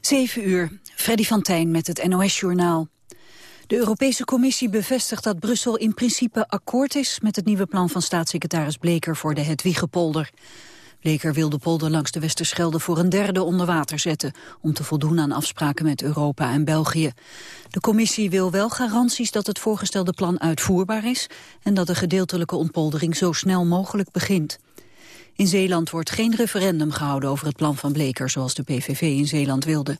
7 uur, Freddy van Tijn met het NOS-journaal. De Europese Commissie bevestigt dat Brussel in principe akkoord is... met het nieuwe plan van staatssecretaris Bleker voor de Hedwiggepolder. Bleker wil de polder langs de Westerschelde voor een derde onder water zetten... om te voldoen aan afspraken met Europa en België. De commissie wil wel garanties dat het voorgestelde plan uitvoerbaar is... en dat de gedeeltelijke ontpoldering zo snel mogelijk begint. In Zeeland wordt geen referendum gehouden over het plan van Bleker... zoals de PVV in Zeeland wilde.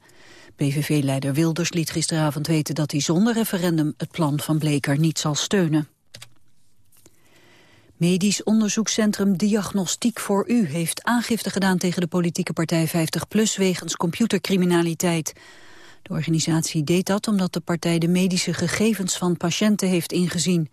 PVV-leider Wilders liet gisteravond weten dat hij zonder referendum... het plan van Bleker niet zal steunen. Medisch onderzoekscentrum Diagnostiek voor U heeft aangifte gedaan tegen de politieke partij 50PLUS wegens computercriminaliteit. De organisatie deed dat omdat de partij de medische gegevens van patiënten heeft ingezien.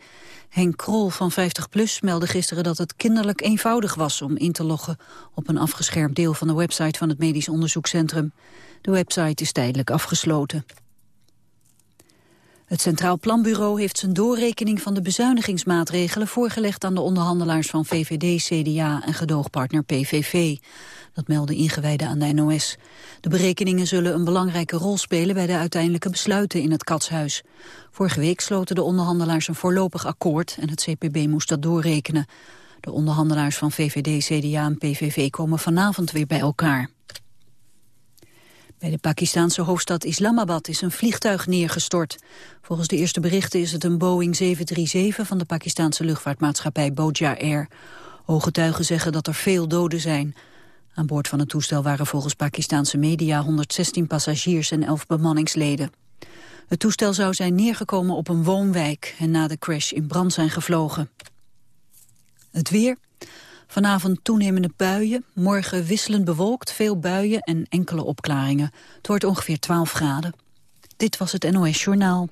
Henk Krol van 50PLUS meldde gisteren dat het kinderlijk eenvoudig was om in te loggen op een afgeschermd deel van de website van het Medisch Onderzoekscentrum. De website is tijdelijk afgesloten. Het Centraal Planbureau heeft zijn doorrekening van de bezuinigingsmaatregelen voorgelegd aan de onderhandelaars van VVD, CDA en gedoogpartner PVV. Dat melden ingewijden aan de NOS. De berekeningen zullen een belangrijke rol spelen bij de uiteindelijke besluiten in het Katshuis. Vorige week sloten de onderhandelaars een voorlopig akkoord en het CPB moest dat doorrekenen. De onderhandelaars van VVD, CDA en PVV komen vanavond weer bij elkaar. Bij de Pakistanse hoofdstad Islamabad is een vliegtuig neergestort. Volgens de eerste berichten is het een Boeing 737 van de Pakistanse luchtvaartmaatschappij Boja Air. Ooggetuigen zeggen dat er veel doden zijn. Aan boord van het toestel waren volgens Pakistanse media 116 passagiers en 11 bemanningsleden. Het toestel zou zijn neergekomen op een woonwijk en na de crash in brand zijn gevlogen. Het weer. Vanavond toenemende buien, morgen wisselend bewolkt, veel buien en enkele opklaringen. Het wordt ongeveer 12 graden. Dit was het NOS Journaal.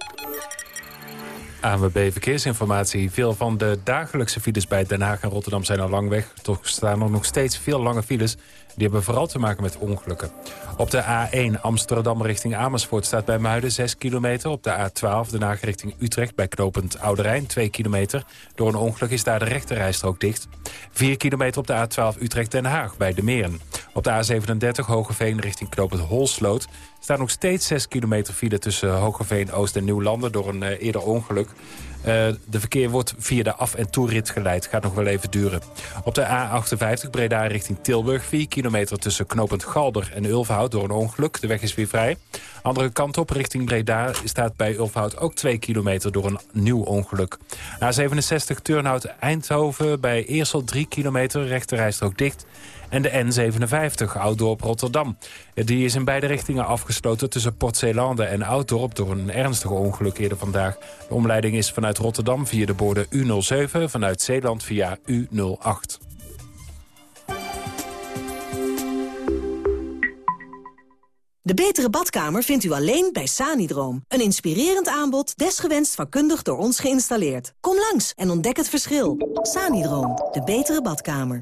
ANWB Verkeersinformatie. Veel van de dagelijkse files bij Den Haag en Rotterdam zijn al lang weg. Toch staan er nog steeds veel lange files. Die hebben vooral te maken met ongelukken. Op de A1 Amsterdam richting Amersfoort staat bij Muiden 6 kilometer. Op de A12 Den Haag richting Utrecht bij knooppunt Oude 2 kilometer. Door een ongeluk is daar de rechterrijstrook dicht. 4 kilometer op de A12 Utrecht-Den Haag bij de Meren. Op de A37 Hogeveen richting knooppunt Holsloot staat nog steeds 6 kilometer file tussen Hogeveen, Oost en Nieuwlanden door een uh, eerder ongeluk. Uh, de verkeer wordt via de af- en toerit geleid. Gaat nog wel even duren. Op de A58 Breda richting Tilburg. 4 kilometer tussen knooppunt Galder en Ulverhout door een ongeluk. De weg is weer vrij. Andere kant op richting Breda staat bij Ulverhout ook 2 kilometer door een nieuw ongeluk. A67 Turnhout Eindhoven bij Eersel 3 kilometer. Rechterrijstrook dicht. En de N57, Ouddorp Rotterdam. Die is in beide richtingen afgesloten tussen Port Zeelande en Ouddorp... door een ernstige ongeluk eerder vandaag. De omleiding is vanuit Rotterdam via de borden U07... vanuit Zeeland via U08. De betere badkamer vindt u alleen bij Sanidroom. Een inspirerend aanbod, desgewenst vakkundig door ons geïnstalleerd. Kom langs en ontdek het verschil. Sanidroom, de betere badkamer.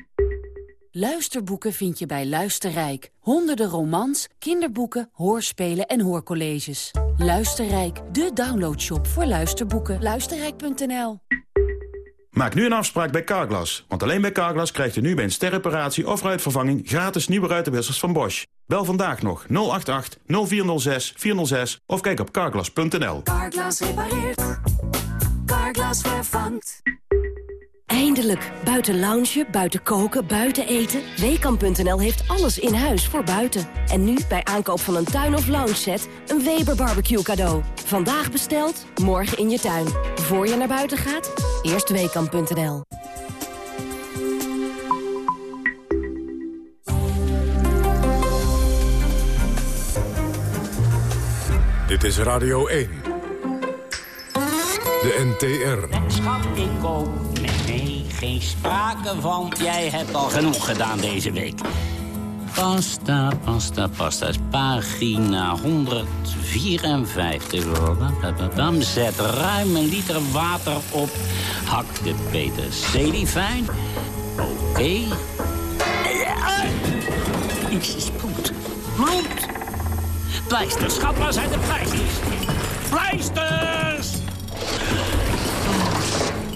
Luisterboeken vind je bij Luisterrijk. Honderden romans, kinderboeken, hoorspelen en hoorcolleges. Luisterrijk, de downloadshop voor luisterboeken. Luisterrijk.nl Maak nu een afspraak bij Carglass. Want alleen bij Carglass krijgt u nu bij een sterreparatie of ruitvervanging... gratis nieuwe ruitenwissers van Bosch. Bel vandaag nog 088 0406 406 of kijk op carglass.nl. Carglass repareert. Carglass vervangt. Eindelijk. Buiten loungen, buiten koken, buiten eten. Weekamp.nl heeft alles in huis voor buiten. En nu bij aankoop van een tuin- of lounge set een Weber barbecue cadeau. Vandaag besteld, morgen in je tuin. Voor je naar buiten gaat, eerst Weekamp.nl. Dit is Radio 1. De NTR. Ik koop. Geen sprake van. Jij hebt al genoeg gedaan deze week. pasta, pasta, pasta. pagina 154. Dan zet ruim een liter water op. Hak de peterselie fijn. Oké. Iets is bloed. Bloed! Pleisters, schat, waar zijn de pleisters? Pleisters!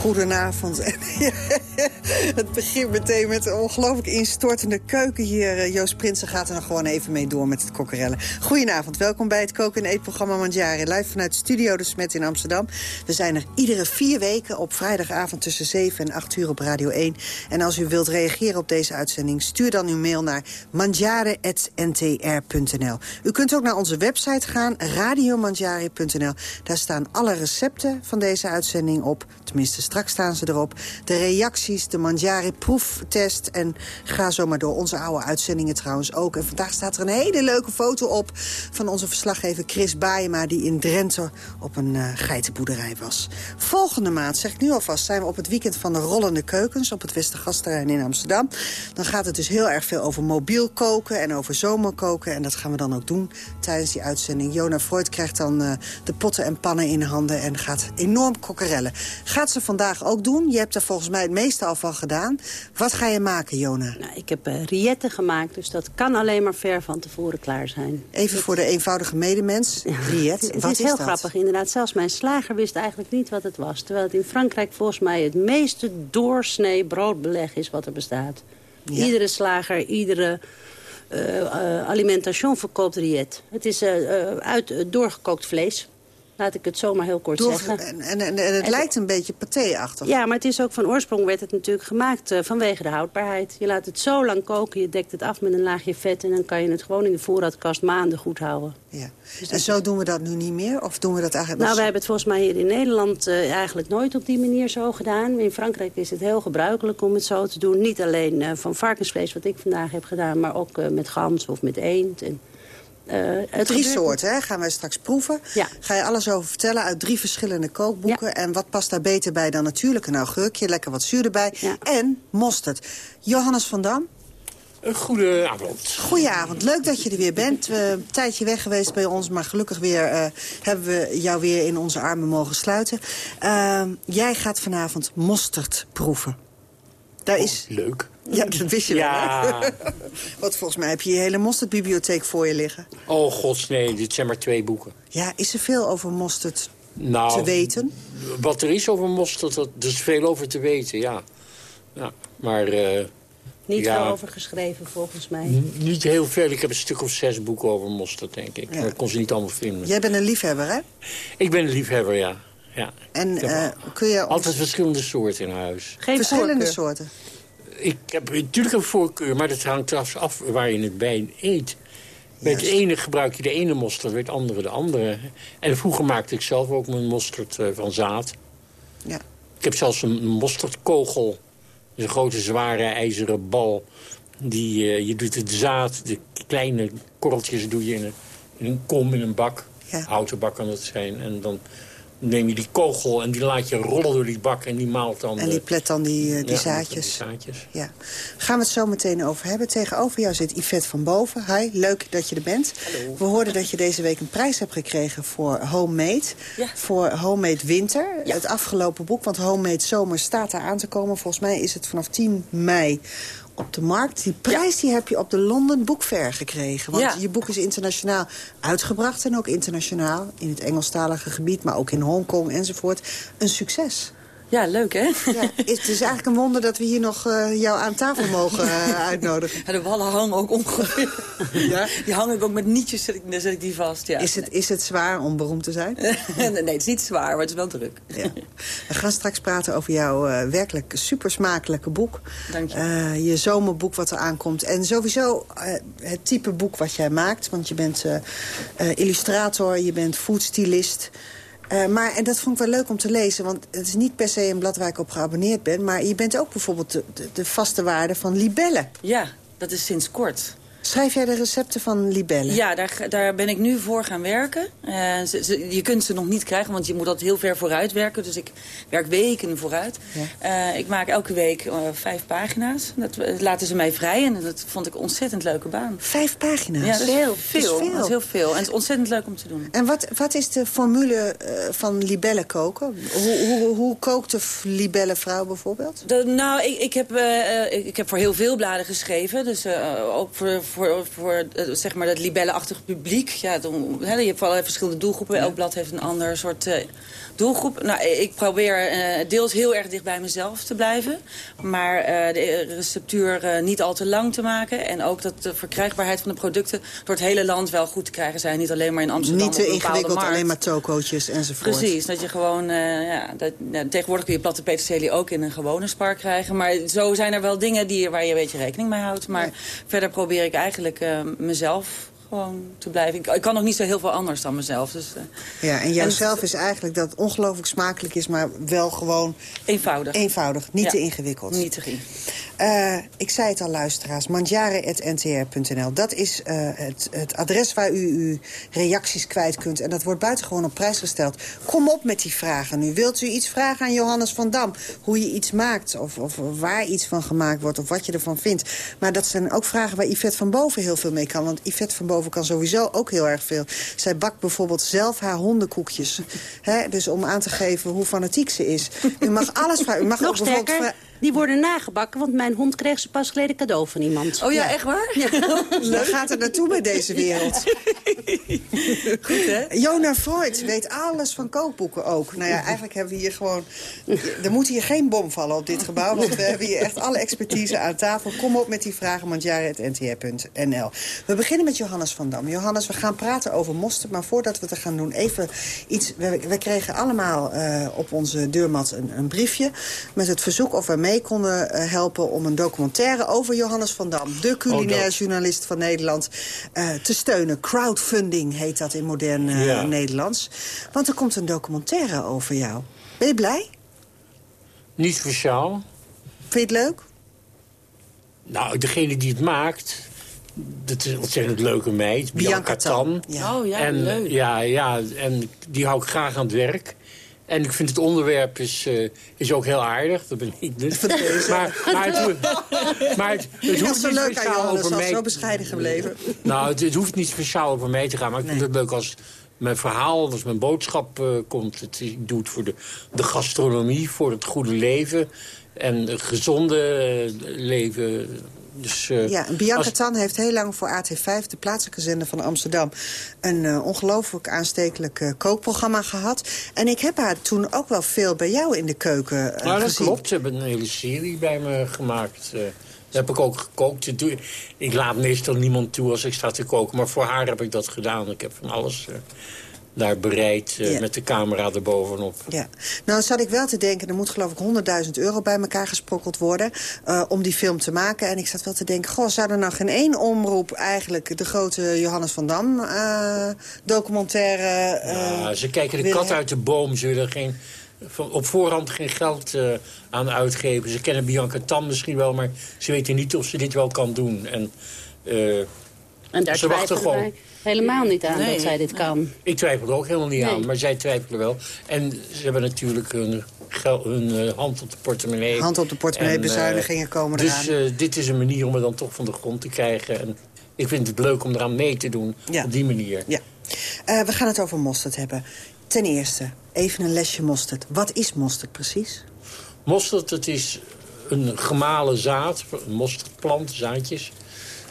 Goedenavond. het begint meteen met een ongelooflijk instortende keuken hier. Eh, Joost Prinsen gaat er nog gewoon even mee door met het kokkerellen. Goedenavond, welkom bij het koken en eetprogramma Mandjari. Live vanuit Studio De Smet in Amsterdam. We zijn er iedere vier weken op vrijdagavond tussen 7 en 8 uur op Radio 1. En als u wilt reageren op deze uitzending... stuur dan uw mail naar mandjare.ntr.nl. U kunt ook naar onze website gaan, radiomandjari.nl. Daar staan alle recepten van deze uitzending op. Tenminste, straks staan ze erop. De reacties, de Manjari-proeftest. En ga zo maar door. Onze oude uitzendingen trouwens ook. En vandaag staat er een hele leuke foto op... van onze verslaggever Chris Baayema... die in Drenthe op een uh, geitenboerderij was. Volgende maand, zeg ik nu alvast... zijn we op het weekend van de Rollende Keukens... op het Westergasterrein in Amsterdam. Dan gaat het dus heel erg veel over mobiel koken... en over zomerkoken. En dat gaan we dan ook doen tijdens die uitzending. Jona Freud krijgt dan uh, de potten en pannen in handen... en gaat enorm kokkerellen. Gaat ze vandaag ook doen? Je hebt er volgens mij het meeste al van gedaan. Wat ga je maken, Jona? Nou, ik heb uh, rilletten gemaakt, dus dat kan alleen maar ver van tevoren klaar zijn. Even dat... voor de eenvoudige medemens. Riet, het, wat is, is heel dat? grappig, inderdaad. Zelfs mijn slager wist eigenlijk niet wat het was. Terwijl het in Frankrijk volgens mij het meeste doorsnee broodbeleg is wat er bestaat. Ja. Iedere slager, iedere... Uh, uh, alimentation verkoopt riet. Het is uit doorgekookt vlees. Laat ik het zomaar heel kort Door, zeggen. En, en, en, en het en lijkt een beetje paté-achtig. Ja, maar het is ook van oorsprong werd het natuurlijk gemaakt uh, vanwege de houdbaarheid. Je laat het zo lang koken, je dekt het af met een laagje vet... en dan kan je het gewoon in de voorraadkast maanden goed houden. Ja. Dus en zo doen we dat nu niet meer? Of doen we dat eigenlijk Nou, we hebben het volgens mij hier in Nederland uh, eigenlijk nooit op die manier zo gedaan. In Frankrijk is het heel gebruikelijk om het zo te doen. Niet alleen uh, van varkensvlees, wat ik vandaag heb gedaan... maar ook met gans of met eend en... Uh, drie soorten, hè? gaan wij straks proeven. Ja. Ga je alles over vertellen uit drie verschillende kookboeken. Ja. En wat past daar beter bij dan natuurlijk een augurkje. Lekker wat zuur erbij. Ja. En mosterd. Johannes van Dam. Goedenavond. Goedenavond. Leuk dat je er weer bent. We een tijdje weg geweest bij ons, maar gelukkig weer, uh, hebben we jou weer in onze armen mogen sluiten. Uh, jij gaat vanavond mosterd proeven. Daar oh, is... Leuk. Ja, dat wist je ja. wel. Want volgens mij heb je je hele mosterdbibliotheek voor je liggen. Oh gods, nee, dit zijn maar twee boeken. Ja, is er veel over mosterd nou, te weten? Wat er is over mosterd, er is veel over te weten, ja. ja maar... Uh, niet ja, veel over geschreven, volgens mij. Niet heel veel. Ik heb een stuk of zes boeken over mosterd, denk ik. Ja. Maar ik kon ze niet allemaal vinden. Jij bent een liefhebber, hè? Ik ben een liefhebber, ja. Ja. En uh, kun je... Altijd verschillende soorten in huis. Geen verschillende voorkeur. soorten? Ik heb natuurlijk een voorkeur, maar dat hangt trouwens af waar je het bij eet. Bij het ene gebruik je de ene mosterd, bij het andere de andere. En vroeger maakte ik zelf ook mijn mosterd uh, van zaad. Ja. Ik heb zelfs een mosterdkogel. Dus een grote, zware, ijzeren bal. Die, uh, je doet het zaad, de kleine korreltjes doe je in een, in een kom, in een bak. Ja. Houten bak kan dat zijn. En dan neem je die kogel en die laat je rollen door die bak en die maalt dan... En die plet dan die, uh, die, ja, zaadjes. Die zaadjes. Ja. Gaan we het zo meteen over hebben. Tegenover jou zit Yvette van Boven. Hi, leuk dat je er bent. Hallo. We hoorden dat je deze week een prijs hebt gekregen voor Homemade. Ja. Voor Homemade Winter. Ja. Het afgelopen boek, want Homemade Zomer staat daar aan te komen. Volgens mij is het vanaf 10 mei op de markt. Die prijs ja. die heb je op de London Book Fair gekregen. Want ja. je boek is internationaal uitgebracht. En ook internationaal in het Engelstalige gebied. Maar ook in Hongkong enzovoort. Een succes. Ja, leuk hè? Ja, het is eigenlijk een wonder dat we hier nog uh, jou aan tafel mogen uh, uitnodigen. Ja, de wallen hangen ook ongeveer. Ja? Die hang ik ook met nietjes, zet ik, zet ik die vast. Ja. Is, het, is het zwaar om beroemd te zijn? nee, het is niet zwaar, maar het is wel druk. Ja. We gaan straks praten over jouw uh, werkelijk super smakelijke boek. Dank je. Uh, je zomerboek wat er aankomt. En sowieso het type boek wat jij maakt. Want je bent illustrator, je bent foodstylist... Uh, maar, en dat vond ik wel leuk om te lezen, want het is niet per se een blad waar ik op geabonneerd ben. Maar je bent ook bijvoorbeeld de, de, vaste waarde van Libelle. Ja, dat is sinds kort. Schrijf jij de recepten van libellen? Ja, daar, daar ben ik nu voor gaan werken. Uh, ze, ze, je kunt ze nog niet krijgen, want je moet dat heel ver vooruit werken. Dus ik werk weken vooruit. Ja. Uh, ik maak elke week uh, vijf pagina's. Dat laten ze mij vrij en dat vond ik een ontzettend leuke baan. Vijf pagina's? Ja, dat is heel veel. Dat is, veel. Dat is heel veel. En het is ontzettend leuk om te doen. En wat, wat is de formule van libellen koken? Hoe, hoe, hoe kookt de libellenvrouw bijvoorbeeld? De, nou, ik, ik, heb, ik, ik heb voor heel veel bladen geschreven. Dus ook voor, voor, voor zeg maar dat libellenachtige publiek. Ja, dan, he, je hebt allerlei verschillende doelgroepen. Elk blad heeft een ander soort uh, doelgroep. Nou, ik probeer uh, deels heel erg dicht bij mezelf te blijven. Maar uh, de receptuur niet al te lang te maken. En ook dat de verkrijgbaarheid van de producten door het hele land wel goed te krijgen zijn. Niet alleen maar in Amsterdam Niet te ingewikkeld, alleen maar tokootjes enzovoort. Precies, dat je gewoon... ja, dat, nou, tegenwoordig kun je platte peterselie ook in een gewone spar krijgen. Maar zo zijn er wel dingen die, waar je een beetje rekening mee houdt. Maar ja. verder probeer ik eigenlijk uh, mezelf gewoon te blijven. Ik, ik, kan nog niet zo heel veel anders dan mezelf. Dus, uh, ja, en jouzelf en, is eigenlijk dat het ongelooflijk smakelijk is... maar wel gewoon... Eenvoudig. Eenvoudig, niet ja, te ingewikkeld. Niet te ging. Uh, ik zei het al, luisteraars. Mandjaren.ntr.nl. Dat is uh, het, het, adres waar u uw reacties kwijt kunt. En dat wordt buitengewoon op prijs gesteld. Kom op met die vragen nu. Wilt u iets vragen aan Johannes van Dam? Hoe je iets maakt, of, of waar iets van gemaakt wordt... of wat je ervan vindt. Maar dat zijn ook vragen waar Yvette van Boven heel veel mee kan. Want Yvette van Boven kan sowieso ook heel erg veel. Zij bakt bijvoorbeeld zelf haar hondenkoekjes. He, dus om aan te geven hoe fanatiek ze is. U mag alles vragen. U mag Nog ook bijvoorbeeld sterker, die worden nagebakken, want mijn hond kreeg ze pas geleden cadeau van iemand. Oh ja, ja. echt waar? Ja. Daar gaat het naartoe bij deze wereld. Goed, hè? Jona Freud weet alles van kookboeken ook. Nou ja, eigenlijk hebben we hier gewoon... Er moet hier geen bom vallen op dit gebouw, want we hebben hier echt alle expertise aan tafel. Kom op met die vragen, mandjaren.ntr.nl. We beginnen met Johannes van Dam. Johannes, we gaan praten over mosterd, maar voordat we het gaan doen, even iets... We, we kregen allemaal uh, op onze deurmat een, een briefje met het verzoek of we mee konden uh, helpen om een documentaire over Johannes van Dam, de culinair oh, journalist van Nederland, uh, te steunen. Crowdfunding heet dat in modern uh, ja. Nederlands. Want er komt een documentaire over jou. Ben je blij? Niet speciaal. Vind je het leuk? Nou, degene die het maakt, dat is een ontzettend leuke meid. Bianca, Bianca Tan. Ja. Oh ja, en, leuk. Ja, ja, en die hou ik graag aan het werk. En ik vind het onderwerp is, uh, is ook heel aardig. Dat ben ik dus. Maar, maar het, maar het, het hoeft niet leuk speciaal aan over mij... zo bescheiden gebleven. Nou, het, het, hoeft niet speciaal over mij te gaan. Maar ik vind het leuk als mijn verhaal, als mijn boodschap uh, komt. Het, ik doe het voor de, de gastronomie, voor het goede leven. En gezonde leven... Dus, uh, ja, Bianca als... Tan heeft heel lang voor AT5, de plaatselijke zender van Amsterdam... een uh, ongelooflijk aanstekelijk uh, kookprogramma gehad. En ik heb haar toen ook wel veel bij jou in de keuken nou, dat gezien. klopt. Ze hebben een hele serie bij me gemaakt. Daar heb ik ook gekookt. Ik laat meestal niemand toe als ik sta te koken. Maar voor haar heb ik dat gedaan. Ik heb van alles daar bereid uh, ja. met de camera erbovenop. Ja. Nou zat ik wel te denken, er moet geloof ik 100.000 euro bij elkaar gesprokkeld worden... Uh, om die film te maken. En ik zat wel te denken, goh, zou er nou geen één omroep... eigenlijk de grote Johannes van Dam uh, documentaire... ja, ze kijken de kat uit de boom. Ze willen geen, op voorhand geen geld aan uitgeven. Ze kennen Bianca Tam misschien wel, maar ze weten niet of ze dit wel kan doen. En, en daar ze wachten gewoon... Wij helemaal niet aan nee, dat zij dit kan. Ik twijfel er ook helemaal niet nee. aan, maar zij twijfelen wel. En ze hebben natuurlijk hun, hun uh, hand op de portemonnee. Hand op de portemonnee, en, bezuinigingen komen dus, eraan. Dus uh, dit is een manier om het dan toch van de grond te krijgen. En ik vind het leuk om eraan mee te doen, ja. op die manier. Ja. Uh, we gaan het over mosterd hebben. Ten eerste, even een lesje mosterd. Wat is mosterd precies? Mosterd, het is een gemalen zaad, een mosterdplant, zaadjes...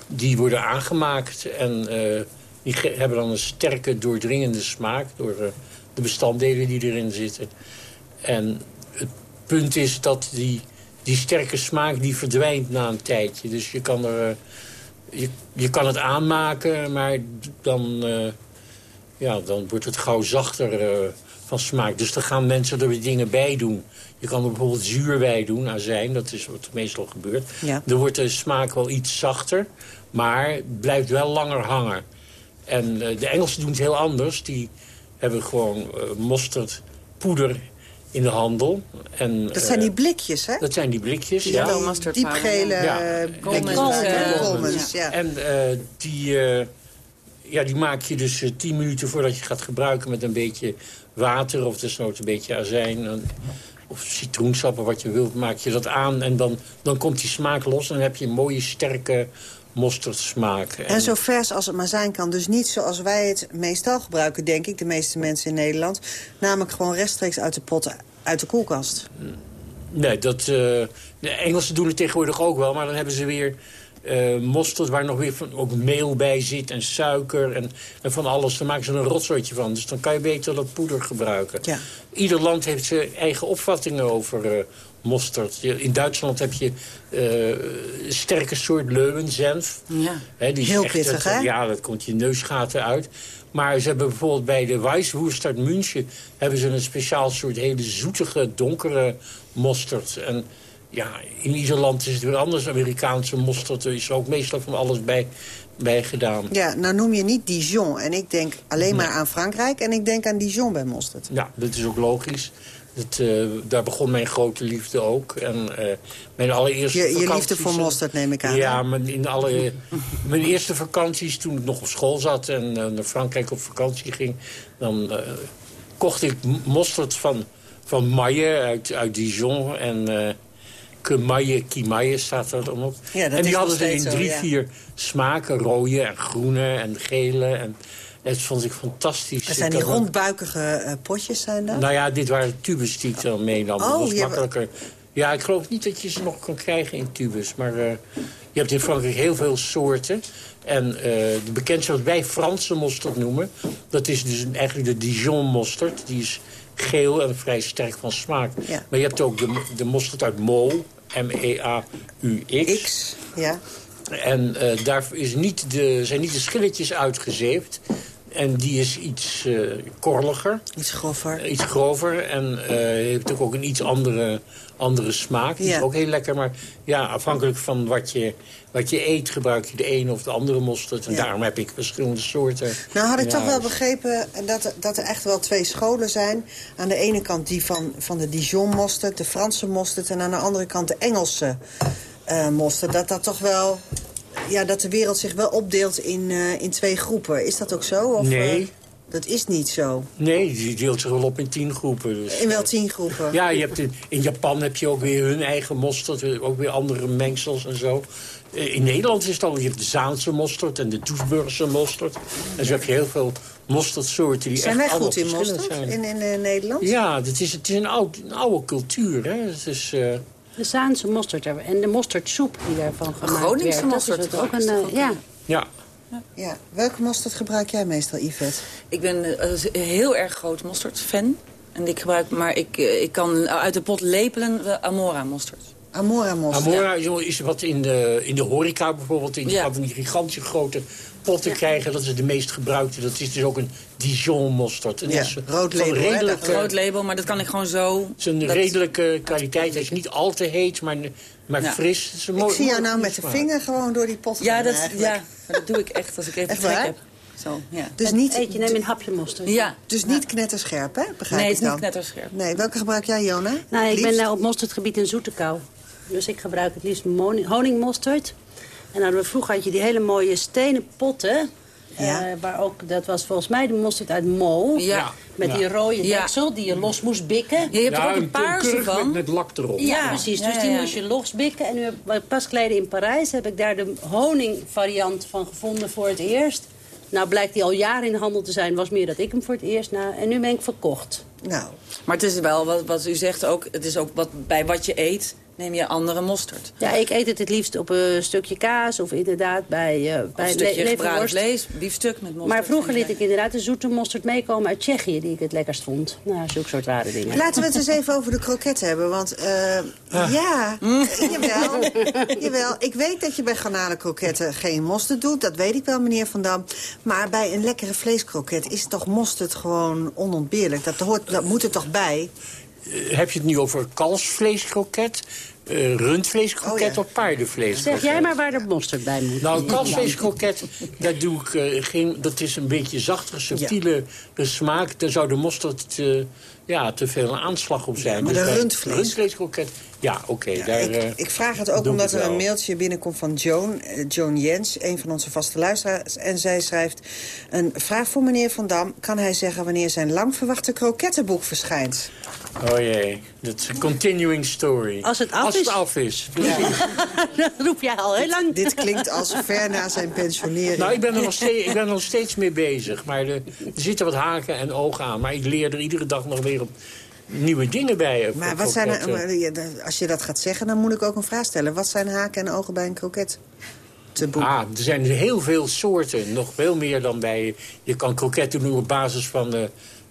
die worden aangemaakt en uh, die hebben dan een sterke, doordringende smaak... door uh, de bestanddelen die erin zitten. En het punt is dat die, die sterke smaak die verdwijnt na een tijdje. Dus je kan, er, uh, je, je kan het aanmaken, maar dan, ja, dan wordt het gauw zachter van smaak. Dus dan gaan mensen er weer dingen bij doen. Je kan er bijvoorbeeld zuur bij doen, azijn, dat is wat meestal gebeurt. Ja. Dan wordt de smaak wel iets zachter, maar het blijft wel langer hangen. En uh, de Engelsen doen het heel anders. Die hebben gewoon uh, mosterdpoeder in de handel. En, Dat zijn die blikjes, hè? Dat zijn die blikjes, Die ja. diepgele Ja. eh, blikjes. Ja. En eh, die, eh, ja, die maak je dus eh, 10 minuten voordat je gaat gebruiken... met een beetje water of desnoods een beetje azijn... en- of citroensap of wat je wilt, maak je dat aan. En dan, dan komt die smaak los en dan heb je een mooie, sterke mosterd En zo vers als het maar zijn kan. Dus niet zoals wij het meestal gebruiken, denk ik, de meeste mensen in Nederland. Namelijk gewoon rechtstreeks uit de pot, uit de koelkast. Nee, dat, eh, de Engelsen doen het tegenwoordig ook wel, maar dan hebben ze weer eh mosterd waar nog weer van, ook meel bij zit en suiker en, en van alles. Dan maken ze een rotzooitje van. Dus dan kan je beter dat poeder gebruiken. Ja. Ieder land heeft zijn eigen opvattingen over eh, mosterd. In Duitsland heb je een sterke soort leuwenzenf. Ja. Die Heel pittig, hè? Ja, dat komt je neusgaten uit. Maar ze hebben bijvoorbeeld bij de Weisswurst uit München... hebben ze een speciaal soort hele zoetige, donkere mosterd. En ja, in ieder land is het weer anders. Amerikaanse mosterd er is er ook meestal van alles bij, bij gedaan. Ja, nou noem je niet Dijon. En ik denk alleen maar aan Frankrijk. En ik denk aan Dijon bij mosterd. Ja, dat is ook logisch. Dat, eh, daar begon mijn grote liefde ook. En eh, mijn allereerste Je, je liefde voor mosterd neem ik aan. Ja, mijn, in alle, mijn eerste vakanties toen ik nog op school zat en eh, naar Frankrijk op vakantie ging... dan eh, kocht ik mosterd van, van Maille uit, uit Dijon. En eh que Maille, qui Maille staat er dan op. Ja, dat en die hadden steeds in zo, drie, ja. vier smaken. Rode en groene en gele. En dat vond ik fantastisch. Dat zijn die rondbuikige eh, potjes, zijn dat? nou ja, dit waren tubes die ik dan meenam. Oh, dat was hebt- makkelijker. Ja, ik geloof niet dat je ze nog kan krijgen in tubes. Maar eh, je hebt in Frankrijk heel veel soorten. En eh, de bekendste wat wij Franse mosterd noemen... dat is dus eigenlijk de Dijon mosterd. Die is geel en vrij sterk van smaak. Ja. Maar je hebt ook de, de mosterd uit Mol. M-E-A-U-X. X, ja. En eh, daar is niet de, zijn niet de schilletjes uitgezeefd. En die is iets eh korreliger. Iets grover. Iets grover en eh, heeft ook, ook een iets andere, andere smaak. Die Ja. is ook heel lekker, maar ja, afhankelijk van wat je, wat je eet... gebruik je de ene of de andere mosterd. En Ja. daarom heb ik verschillende soorten. Nou had ik Ja, toch wel dus- begrepen dat, er- dat er echt wel twee scholen zijn. Aan de ene kant die van, van de Dijon mosterd, de Franse mosterd... en aan de andere kant de Engelse eh mosterd. Dat dat toch wel... Ja, dat de wereld zich wel opdeelt in, eh, in twee groepen. Is dat ook zo? Of, Nee. eh, dat is niet zo. Nee, die deelt zich wel op in tien groepen. Dus, In wel tien groepen. Ja, je hebt in, in Japan heb je ook weer hun eigen mosterd. Ook weer andere mengsels en zo. Eh, In Nederland is het al, je hebt de Zaanse mosterd en de Doesburgse mosterd. En zo heb je heel veel mosterdsoorten die Zijn echt wij goed in mosterd zijn. in, in eh, Nederland? Ja, het is, het is een, oud, een oude cultuur. Hè? Het is, eh, De Zaanse mosterd er- en de mosterdsoep die daarvan gemaakt Groningse werd. Dat mosterd is het ook een, eh, ook ja. ja. Ja. Welke mosterd gebruik jij meestal, Yvette? Ik ben eh, een heel erg groot mosterdfan. En ik gebruik, maar ik, eh, ik kan uit de pot lepelen Amora mosterd. Amora mosterd. Amora is wat in de, in de horeca bijvoorbeeld. In, Ja. van die gigantische grote potten krijgen. Dat is de meest gebruikte. Dat is dus ook een Dijon mosterd. En Ja, dat is rood van label, dat- Groot label, maar dat kan ik gewoon zo... Het is een dat- redelijke kwaliteit. Hij is niet al te heet, maar, maar Ja. fris. Het is een Ik mooi- zie jou mooi nou met de vinger gewoon door die pot Ja, gaan dat, eigenlijk. ja, dat doe ik echt als ik even Echt trek waar? heb. Zo, ja. Dus niet, Eetje, neem een hapje mosterd. Ja. dus niet knetterscherp, hè? Begrijp Nee, ik het is niet knetterscherp. Nee, welke gebruik jij, Jona? Nou, ik ben nou op mosterdgebied in zoete kou. Dus ik gebruik het liefst honingmosterd. En hadden we, vroeger had je die hele mooie stenen potten. Ja. eh, waar ook, dat was volgens mij de mosterd uit Mol. Ja. Met die rode Ja. deksel die je los moest bikken. Je hebt er Ja, ook een paarse kurk van. Met, met lak erop. Ja, Ja. precies. Ja, Dus ja, die ja. moest je losbikken. En nu heb ik pas geleden in Parijs heb ik daar de honingvariant van gevonden voor het eerst. Nou blijkt die al jaren in de handel te zijn. Was meer dat ik hem voor het eerst na. En nu ben ik verkocht. Nou, Maar het is wel, wat, wat u zegt ook, het is ook wat, bij wat je eet neem je andere mosterd. Ja, ik eet het het liefst op een stukje kaas of inderdaad bij, uh, Of bij een stukje le- leverworst. vlees, biefstuk met mosterd. Maar vroeger liet ik inderdaad de zoete mosterd meekomen uit Tsjechië... die ik het lekkerst vond. Nou, zulke soort rare dingen. laten we het eens even over de kroketten hebben. Want eh, ja, jawel, jawel. Ik weet dat je bij garnalenkroketten geen mosterd doet. Dat weet ik wel, meneer Van Dam. Maar bij een lekkere vleeskroket is toch mosterd gewoon onontbeerlijk. Dat, hoort, dat moet er toch bij? Eh, heb je het nu over kalfsvleeskroket? uh, rundvleeskroket Oh, of paardenvlees. Zeg jij maar waar de mosterd bij moet. Nou, kalfsvleeskroket, daar doe ik eh, geen... Dat is een beetje zachtere, subtiele smaak. Daar zou de mosterd eh, ja, te veel een aanslag op zijn. maar Dus de rundvlees- Rundvleeskroket, ja, oké. ik, eh, ik vraag het ook omdat er een mailtje binnenkomt van Joan, eh, Joan Jens, een van onze vaste luisteraars. En zij schrijft, een vraag voor meneer Van Dam. Kan hij zeggen wanneer zijn lang verwachte krokettenboek verschijnt? Oh jee, dat is een continuing story. Als het af Als is. het af is. precies. dat roep jij al heel lang. Dit klinkt als ver na zijn pensionering. Nou, ik ben, er nog steeds, ik ben er nog steeds mee bezig. Maar er, er zitten wat haken en ogen aan. Maar ik leer er iedere dag nog weer op nieuwe dingen bij. eh, Maar wat zijn er, ja, dat- als je dat gaat zeggen, dan moet ik ook een vraag stellen. Wat zijn haken en ogen bij een kroket? Ah, er zijn heel veel soorten. Nog veel meer dan bij... Je kan kroketten doen op basis van eh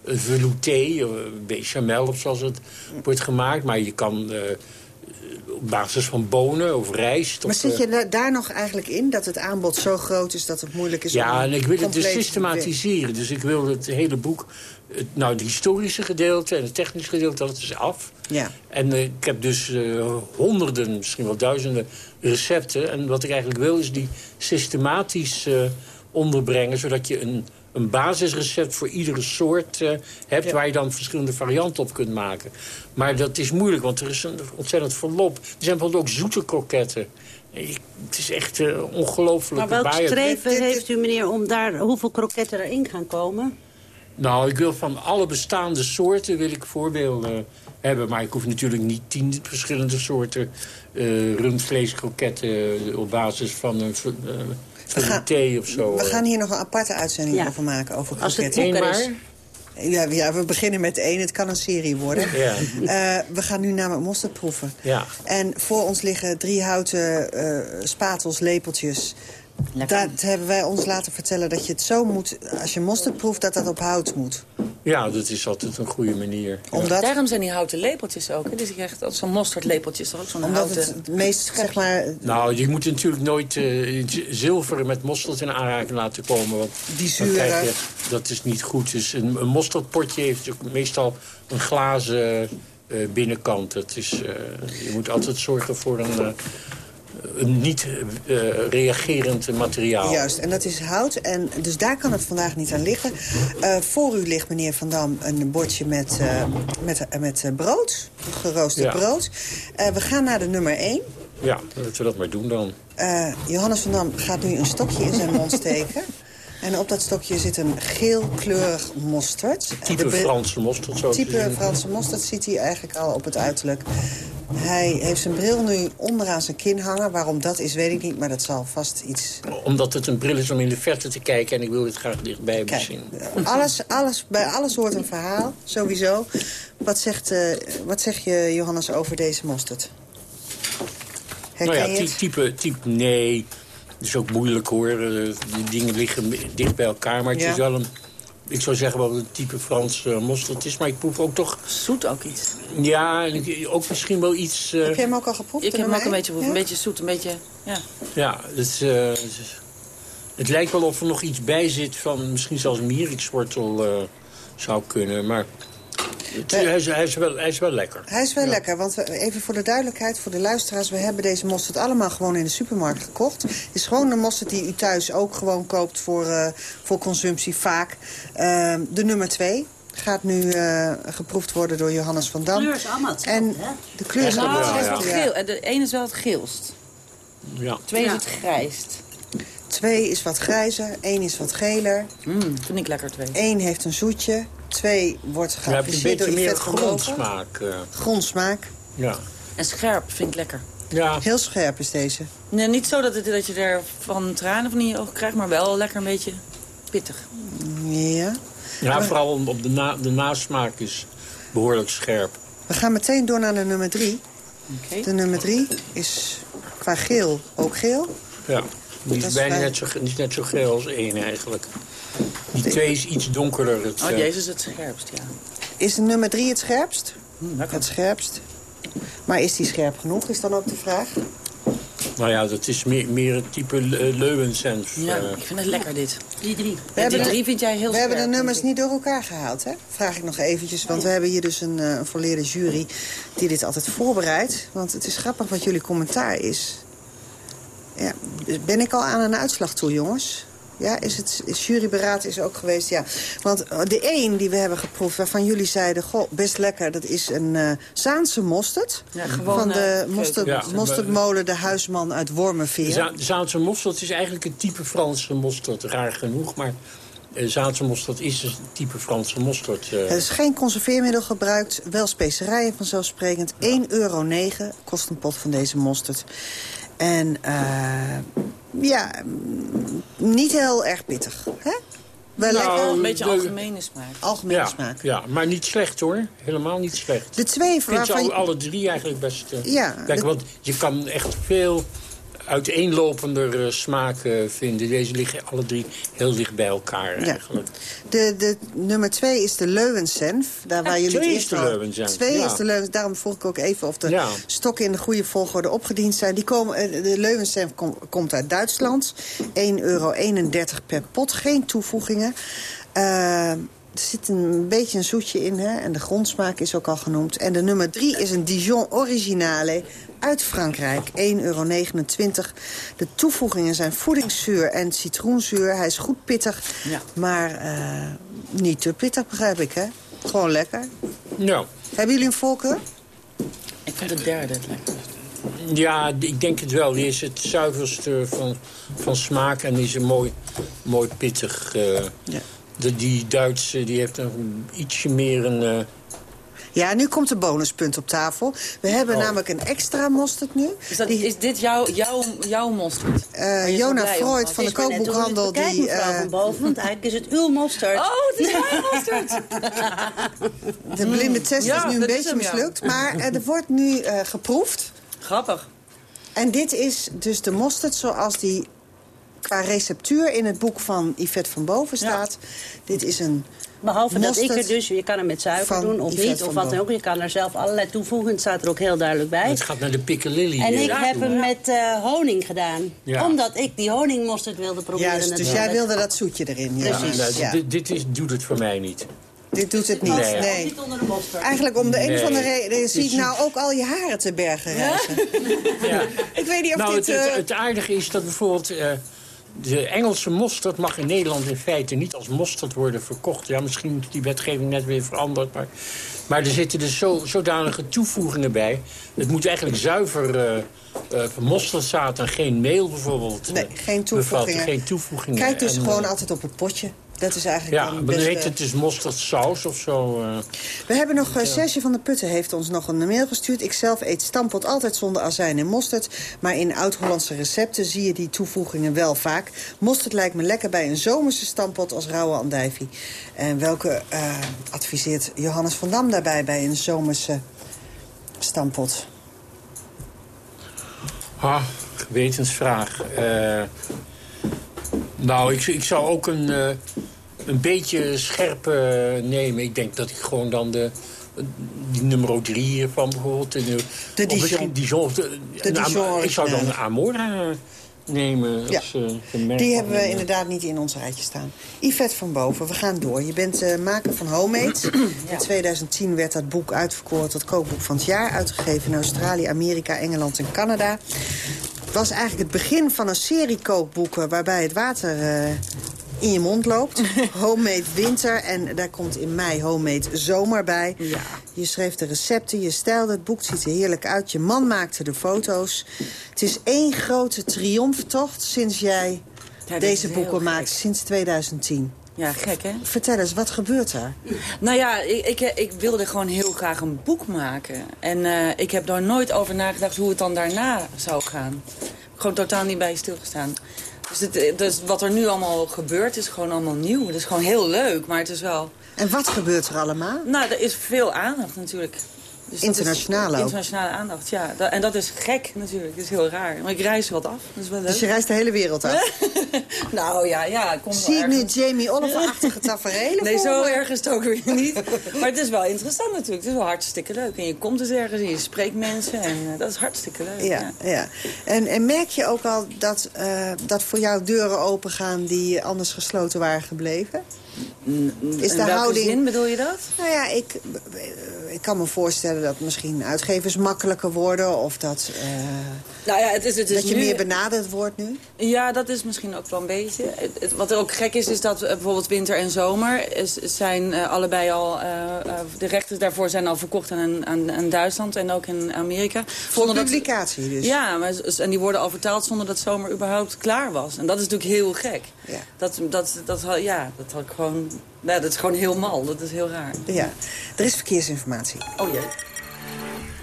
velouté, of bechamel of zoals het wordt gemaakt. Maar je kan eh, op basis van bonen of rijst. maar of, zit eh, je da- daar nog eigenlijk in dat het aanbod zo groot is dat het moeilijk is om... Ja, en ik wil het dus systematiseren. Dus ik wil het hele boek... het- Nou, het historische gedeelte en het technische gedeelte, dat is af. Ja. En eh, ik heb dus eh, honderden, misschien wel duizenden recepten. En wat ik eigenlijk wil is die systematisch eh, onderbrengen... zodat je een, een basisrecept voor iedere soort eh, hebt... waar je dan verschillende varianten op kunt maken. Maar dat is moeilijk, want er is een ontzettend verloop. Er zijn bijvoorbeeld ook zoete kroketten. Ik- Het is echt ongelooflijk. Maar welk streven heeft u, meneer, om daar hoeveel kroketten erin gaan komen? Nou, ik wil van alle bestaande soorten wil ik voorbeelden hebben. Maar ik hoef natuurlijk niet tien verschillende soorten eh rundvleeskroketten... op basis van een uh, velouté of zo. We eh. gaan hier nog een aparte uitzending Ja. over maken, over Als het boek is. Ja, ja, we beginnen met één. Het kan een serie worden. Ja. Eh, we gaan nu namelijk mosterd proeven. Ja. En voor ons liggen drie houten eh, spatels, lepeltjes. Dat hebben wij ons laten vertellen dat je het zo moet... als je mosterd proeft, dat dat op hout moet. Ja, dat is altijd een goede manier. Ja. Omdat, Daarom zijn die houten lepeltjes ook. Hè? Dus je krijgt zo'n mosterdlepeltjes. Toch ook zo'n omdat houten... het het meest, zeg maar... Nou, je moet natuurlijk nooit eh, z- zilver met mosterd in aanraking laten komen. Want Die dan zuren. krijg je, dat is niet goed. Dus een, een mosterdpotje heeft ook meestal een glazen eh, binnenkant. Dat is, eh, je moet altijd zorgen voor een, eh, een niet eh, reagerend materiaal. Juist, en dat is hout. En dus daar kan het vandaag niet aan liggen. Eh, voor u ligt, meneer Van Dam, een bordje met, eh, met, eh, met eh, brood. Geroosterd Ja. brood. Eh, we gaan naar de nummer 1. Ja, laten we dat maar doen dan. Eh, Johannes van Dam gaat nu een stokje in zijn mond steken. En op dat stokje zit een geelkleurig mosterd. Type Franse mosterd, zo Type. Franse mosterd ziet hij eigenlijk al op het uiterlijk. Hij heeft zijn bril nu onderaan zijn kin hangen. Waarom dat is, weet ik niet, maar dat zal vast iets... Omdat het een bril is om in de verte te kijken... en ik wil het graag dichtbij Kijk, zien. alles, alles, bij alles hoort een verhaal, sowieso. Wat, zegt, eh, wat zeg je, Johannes, over deze mosterd? Herken nou ja, type, type, nee. Het is ook moeilijk hoor. Eh, Die dingen liggen dicht bij elkaar. Maar het Ja. is wel een, ik zou zeggen wel een type Frans eh, mosterd is. Maar ik proef ook toch, Zoet ook iets. ja, en ik- ook misschien wel iets... eh, Heb jij hem ook al geproefd? Ik heb hem ook een beetje, een beetje zoet, een beetje... Ja. ja, het, eh, het is- het lijkt wel of er nog iets bij zit van misschien zelfs mierikswortel eh, zou kunnen. Maar. Hij, is, hij, is wel, hij is wel lekker. Hij is wel Ja. lekker, want we, even voor de duidelijkheid, voor de luisteraars... we hebben deze mosterd allemaal gewoon in de supermarkt gekocht. Het is gewoon de mosterd die u thuis ook gewoon koopt voor, eh, voor consumptie, vaak. Ehm, de nummer twee gaat nu eh, geproefd worden door Johannes van Dam. kleur is allemaal hetzelfde, En hè? de kleur is allemaal hetzelfde, ja. En De ene is wel het geelst. Ja. Twee Ja. is het grijst. Twee is wat grijzer, één is wat geler. Mm, vind ik lekker twee. Eén heeft een zoetje, twee wordt Je hebt een geapprecieerd door beetje meer Yvette van Boven. grondsmaak. eh, Grondsmaak. ja. En scherp vind ik lekker. Ja, Heel scherp is deze. Nee, niet zo dat, het, dat je er van tranen van in je ogen krijgt, maar wel lekker een beetje pittig. Ja. Ja, vooral op de, na, de nasmaak is behoorlijk scherp. We gaan meteen door naar de nummer drie. Oké. De nummer drie is qua geel ook geel. Ja, die is is bijna net zo, is net zo geel als één eigenlijk. Die twee is iets donkerder. Het, Oh, eh, deze is het scherpst, ja. Is de nummer drie het scherpst? Lekker. Het scherpst. Maar is die scherp genoeg, is dan ook de vraag. Nou ja, dat is meer, meer het type uh, Leuwensenf. Ja, uh, ik vind het lekker dit. Die drie. We hebben die de- drie vind jij heel We hebben de nummers niet door elkaar gehaald, hè? Vraag ik nog eventjes, want we hebben hier dus een, eh, een volleerde jury... die dit altijd voorbereidt. Want het is grappig wat jullie commentaar is. Ja, dus ben ik al aan een uitslag toe, jongens? Ja, is het is juryberaad is ook geweest, ja. Want eh, de één die we hebben geproefd, waarvan jullie zeiden... goh, best lekker, dat is een eh, Zaanse mosterd. Ja, gewoon, van de mosterd, Ja, mosterdmolen De Huisman uit Wormerveer. Za Zaanse mosterd is eigenlijk een type Franse mosterd. Raar genoeg, maar eh, Zaanse mosterd is een type Franse mosterd. eh. Er is geen conserveermiddel gebruikt, wel specerijen vanzelfsprekend. 1,09 euro kost een pot van deze mosterd. En eh, ja, niet heel erg pittig. Hè? Wel Nou, lekker. Een beetje de- algemene smaak. Algemene ja, smaak. Ja, maar niet slecht hoor. Helemaal niet slecht. De twee Ik vind ze waarvan... al- alle drie eigenlijk best... eh, Ja, Kijk, de- want je kan echt veel uiteenlopender eh, smaken vinden. Deze liggen alle drie heel dicht bij elkaar Ja. eigenlijk. De, de nummer twee is de Leuwensenf. Daar waar jullie twee is eerst de Leuwensenf, Twee ja. is de Leuwensenf. Daarom vroeg ik ook even of de Ja. stokken in de goede volgorde opgediend zijn. Die komen, eh, de Leuwensenf kom- komt uit Duitsland. 1,31 euro per pot. Geen toevoegingen. Eh, er zit een beetje een zoetje in, hè? En de grondsmaak is ook al genoemd. En de nummer drie is een Dijon Originale uit Frankrijk. 1,29 euro. De toevoegingen zijn voedingszuur en citroenzuur. Hij is goed pittig, Ja. maar eh, niet te pittig, begrijp ik, hè? Gewoon lekker. Ja. Hebben jullie een voorkeur? Ik vind het derde het lekkerst. Ja, ik denk het wel. Die is het zuiverste van, van smaak en die is een mooi, mooi pittig. eh. Ja. de, die Duitse die heeft een, ietsje meer een... Ja, nu komt de bonuspunt op tafel. We hebben Oh. namelijk een extra mosterd nu. Is, dat, is dit jouw, jouw, jouw mosterd? Eh, Jona? Freud van de kookboekhandel... bekijkt, Die, mevrouw eh, van boven, want eigenlijk is het uw mosterd. Oh, het is mijn mosterd! de blinde test Ja, is nu een beetje hem, ja. mislukt. Maar eh, er wordt nu eh, geproefd. Grappig. En dit is dus de mosterd zoals die qua receptuur in het boek van Yvette van Boven staat. Dit is een Behalve dat ik er dus, je kan hem met suiker van doen of Yvette niet, van of wat dan ook. Je kan er zelf allerlei toevoegen, het staat er ook heel duidelijk bij. het gaat naar de piccalilli. En ik heb hem met eh, honing gedaan. Ja. Omdat ik die honingmosterd wilde proberen. Juist, dus jij wilde dat zoetje erin. Ja. Precies. Nou, Ja. dit, dit is, doet het voor mij niet. Dit doet het niet, Nee. nee. Niet onder de mosterd. Eigenlijk om de een of Nee. andere reden zie ik nou ook al je haren te bergen reizen. Ja. Ik weet niet of nou, dit... het, het, eh, het aardige is dat bijvoorbeeld... eh, de Engelse mosterd mag in Nederland in feite niet als mosterd worden verkocht. Ja, misschien is die wetgeving net weer veranderd. Maar, maar er zitten dus zo, zodanige toevoegingen bij. Het moet eigenlijk zuiver eh eh, mosterdzaad en geen meel bijvoorbeeld. Nee, eh, geen bevatten. toevoegingen. Geen toevoegingen. Kijk dus En, gewoon altijd op het potje. Dat is eigenlijk Ja, dan maar dan best, heet eh, het dus mosterdsaus of zo. eh. We hebben nog, uh, Serge van der Putten heeft ons nog een mail gestuurd. Ik zelf eet stampot altijd zonder azijn en mosterd. Maar in oud-Hollandse recepten zie je die toevoegingen wel vaak. Mosterd lijkt me lekker bij een zomerse stampot als rauwe andijvie. En welke eh, adviseert Johannes van Dam daarbij bij een zomerse stampot? Ah, gewetensvraag. Eh, nou, ik, ik zou ook een, eh, een beetje scherp eh, nemen. Ik denk dat ik gewoon dan de, die nummer drie hiervan bijvoorbeeld... De, De of Dijon. Dijon. De, De Dijon ik zou dan Amora nemen. Als, eh, Die hebben we eh, inderdaad niet in ons rijtje staan. Yvette van Boven, we gaan door. Je bent eh, maker van Homemade. In 2010 werd dat boek uitverkoren tot kookboek van het jaar. Uitgegeven in Australië, Amerika, Engeland en Canada. Het was eigenlijk het begin van een serie kookboeken... waarbij het water eh, in je mond loopt. Homemade winter en daar komt in mei Homemade zomer bij. Je schreef de recepten, je stijlde het boek, ziet er heerlijk uit. Je man maakte de foto's. Het is één grote triomftocht sinds jij Ja, deze boeken maakt, sinds 2010. Ja, gek hè? Vertel eens, wat gebeurt er? Nou ja, ik, ik, ik wilde gewoon heel graag een boek maken. En eh, ik heb daar nooit over nagedacht hoe het dan daarna zou gaan. Gewoon totaal niet bij stilgestaan. Dus, het, dus wat er nu allemaal gebeurt is gewoon allemaal nieuw. Het is gewoon heel leuk, maar het is wel... En wat gebeurt er allemaal? Nou, er is veel aandacht natuurlijk. Dus Internationale ook. Aandacht, ja. Da- en dat is gek natuurlijk, dat is heel raar. Maar ik reis wat af, dat is wel leuk. Dus je reist de hele wereld af. nou ja, ja, ik kom Zie ik nu. Jamie Oliver-achtige tafereelen Nee, zo erg is het ook weer niet. Maar het is wel interessant natuurlijk. Het is wel hartstikke leuk. En je komt dus ergens en je spreekt mensen. En eh, dat is hartstikke leuk. Ja, ja. En, en merk je ook al dat, eh, dat voor jou deuren opengaan die anders gesloten waren gebleven? Is de houding... zin bedoel je dat? Nou ja, ik, ik kan me voorstellen dat misschien uitgevers makkelijker worden... of dat, eh, Nou ja, het is, het is dat je nu- meer benaderd wordt nu. Ja, dat is misschien ook wel een beetje. Wat ook gek is, is dat eh, bijvoorbeeld winter en zomer... Is, zijn eh, allebei al... eh, eh, de rechten daarvoor zijn al verkocht aan, aan, aan Duitsland en ook in Amerika. Voor publicatie dus. Ja, maar, en die worden al vertaald zonder dat zomer überhaupt klaar was. En dat is natuurlijk heel gek. Ja. Dat, dat, dat, ja, dat had ik gewoon... Ja, dat is gewoon heel mal. Dat is heel raar. Ja, er is verkeersinformatie. Oh jee.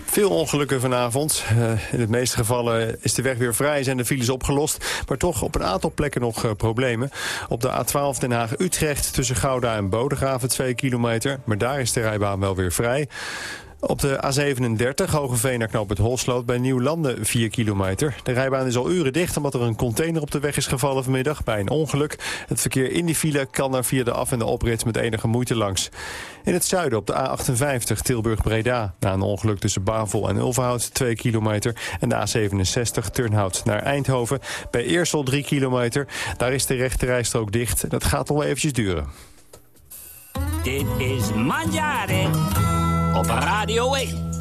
Veel ongelukken vanavond. Eh, in de meeste gevallen is de weg weer vrij, zijn de files opgelost. Maar toch op een aantal plekken nog eh, problemen. Op de A12 Den Haag-Utrecht tussen Gouda en Bodegraven 2 kilometer. Maar daar is de rijbaan wel weer vrij. Op de A37 Hogeveen naar knoop het Holsloot bij Nieuwlanden 4 kilometer. De rijbaan is al uren dicht omdat er een container op de weg is gevallen vanmiddag bij een ongeluk. Het verkeer in die file kan er via de af- en de oprit met enige moeite langs. In het zuiden op de A58 Tilburg-Breda. Na een ongeluk tussen Bavel en Ulverhout 2 kilometer. En de A67 Turnhout naar Eindhoven. Bij Eersel 3 kilometer. Daar is de rechte rijstrook dicht. Dat gaat wel eventjes duren. Dit is Manjare op Radio 1.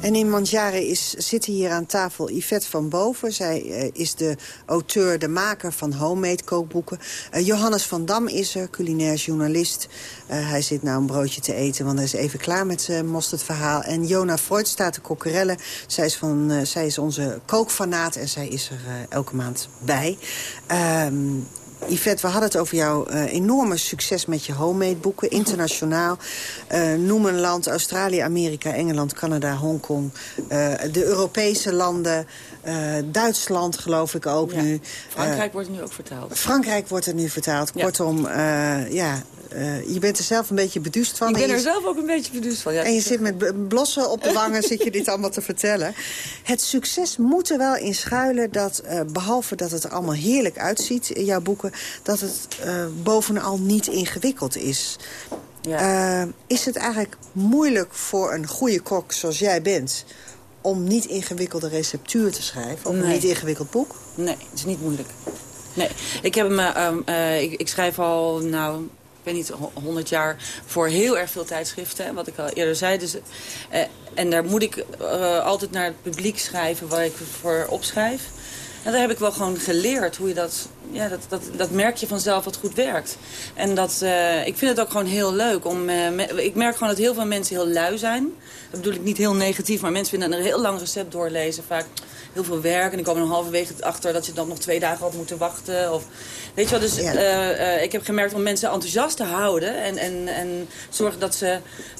En in Mandjare is, zitten hier aan tafel Yvette van Boven. Zij eh, is de auteur, de maker van homemade kookboeken. Eh, Johannes van Dam is er, culinair journalist. Eh, hij zit nou een broodje te eten, want hij is even klaar met zijn mosterdverhaal. En Jona Freud staat de kokkerelle. Zij is, van, zij is onze kookfanaat en zij is er elke maand bij. Ehm Yvette, we hadden het over jouw eh, enorme succes met je homemade boeken. Internationaal. Eh, noem een land. Australië, Amerika, Engeland, Canada, Hongkong. eh, de Europese landen. Duitsland geloof ik ook Ja. nu. Frankrijk wordt nu ook vertaald. Frankrijk wordt er nu vertaald. Ja. Kortom, ja, eh, je bent er zelf een beetje beduust van. Ik ben je- er zelf ook een beetje beduust van. Ja, en je zit met blossen op de wangen, zit je dit allemaal te vertellen. Het succes moet er wel in schuilen dat, eh, behalve dat het er allemaal heerlijk uitziet, in jouw boeken, dat het eh, bovenal niet ingewikkeld is. Eh, is het eigenlijk moeilijk voor een goede kok zoals jij bent... om niet ingewikkelde receptuur te schrijven? Of een niet ingewikkeld boek? Nee, het is niet moeilijk. Nee, ik, heb eh, ehm, eh, ik, ik schrijf al, nou, weet niet, ho- 100 jaar voor heel erg veel tijdschriften. Wat ik al eerder zei. Dus, eh, en daar moet ik eh, altijd naar het publiek schrijven waar ik voor opschrijf. En daar heb ik wel gewoon geleerd hoe je dat... Ja, dat, dat, dat merk je vanzelf wat goed werkt. En dat, eh, ik vind het ook gewoon heel leuk. Om, eh, ik merk gewoon dat heel veel mensen heel lui zijn. Dat bedoel ik niet heel negatief, maar mensen vinden een heel lang recept doorlezen. Vaak heel veel werk. En die komen dan halverwege achter dat je dan nog twee dagen had moeten wachten. Of, weet je wel, dus eh, eh, ik heb gemerkt om mensen enthousiast te houden. En, en, en zorgen dat ze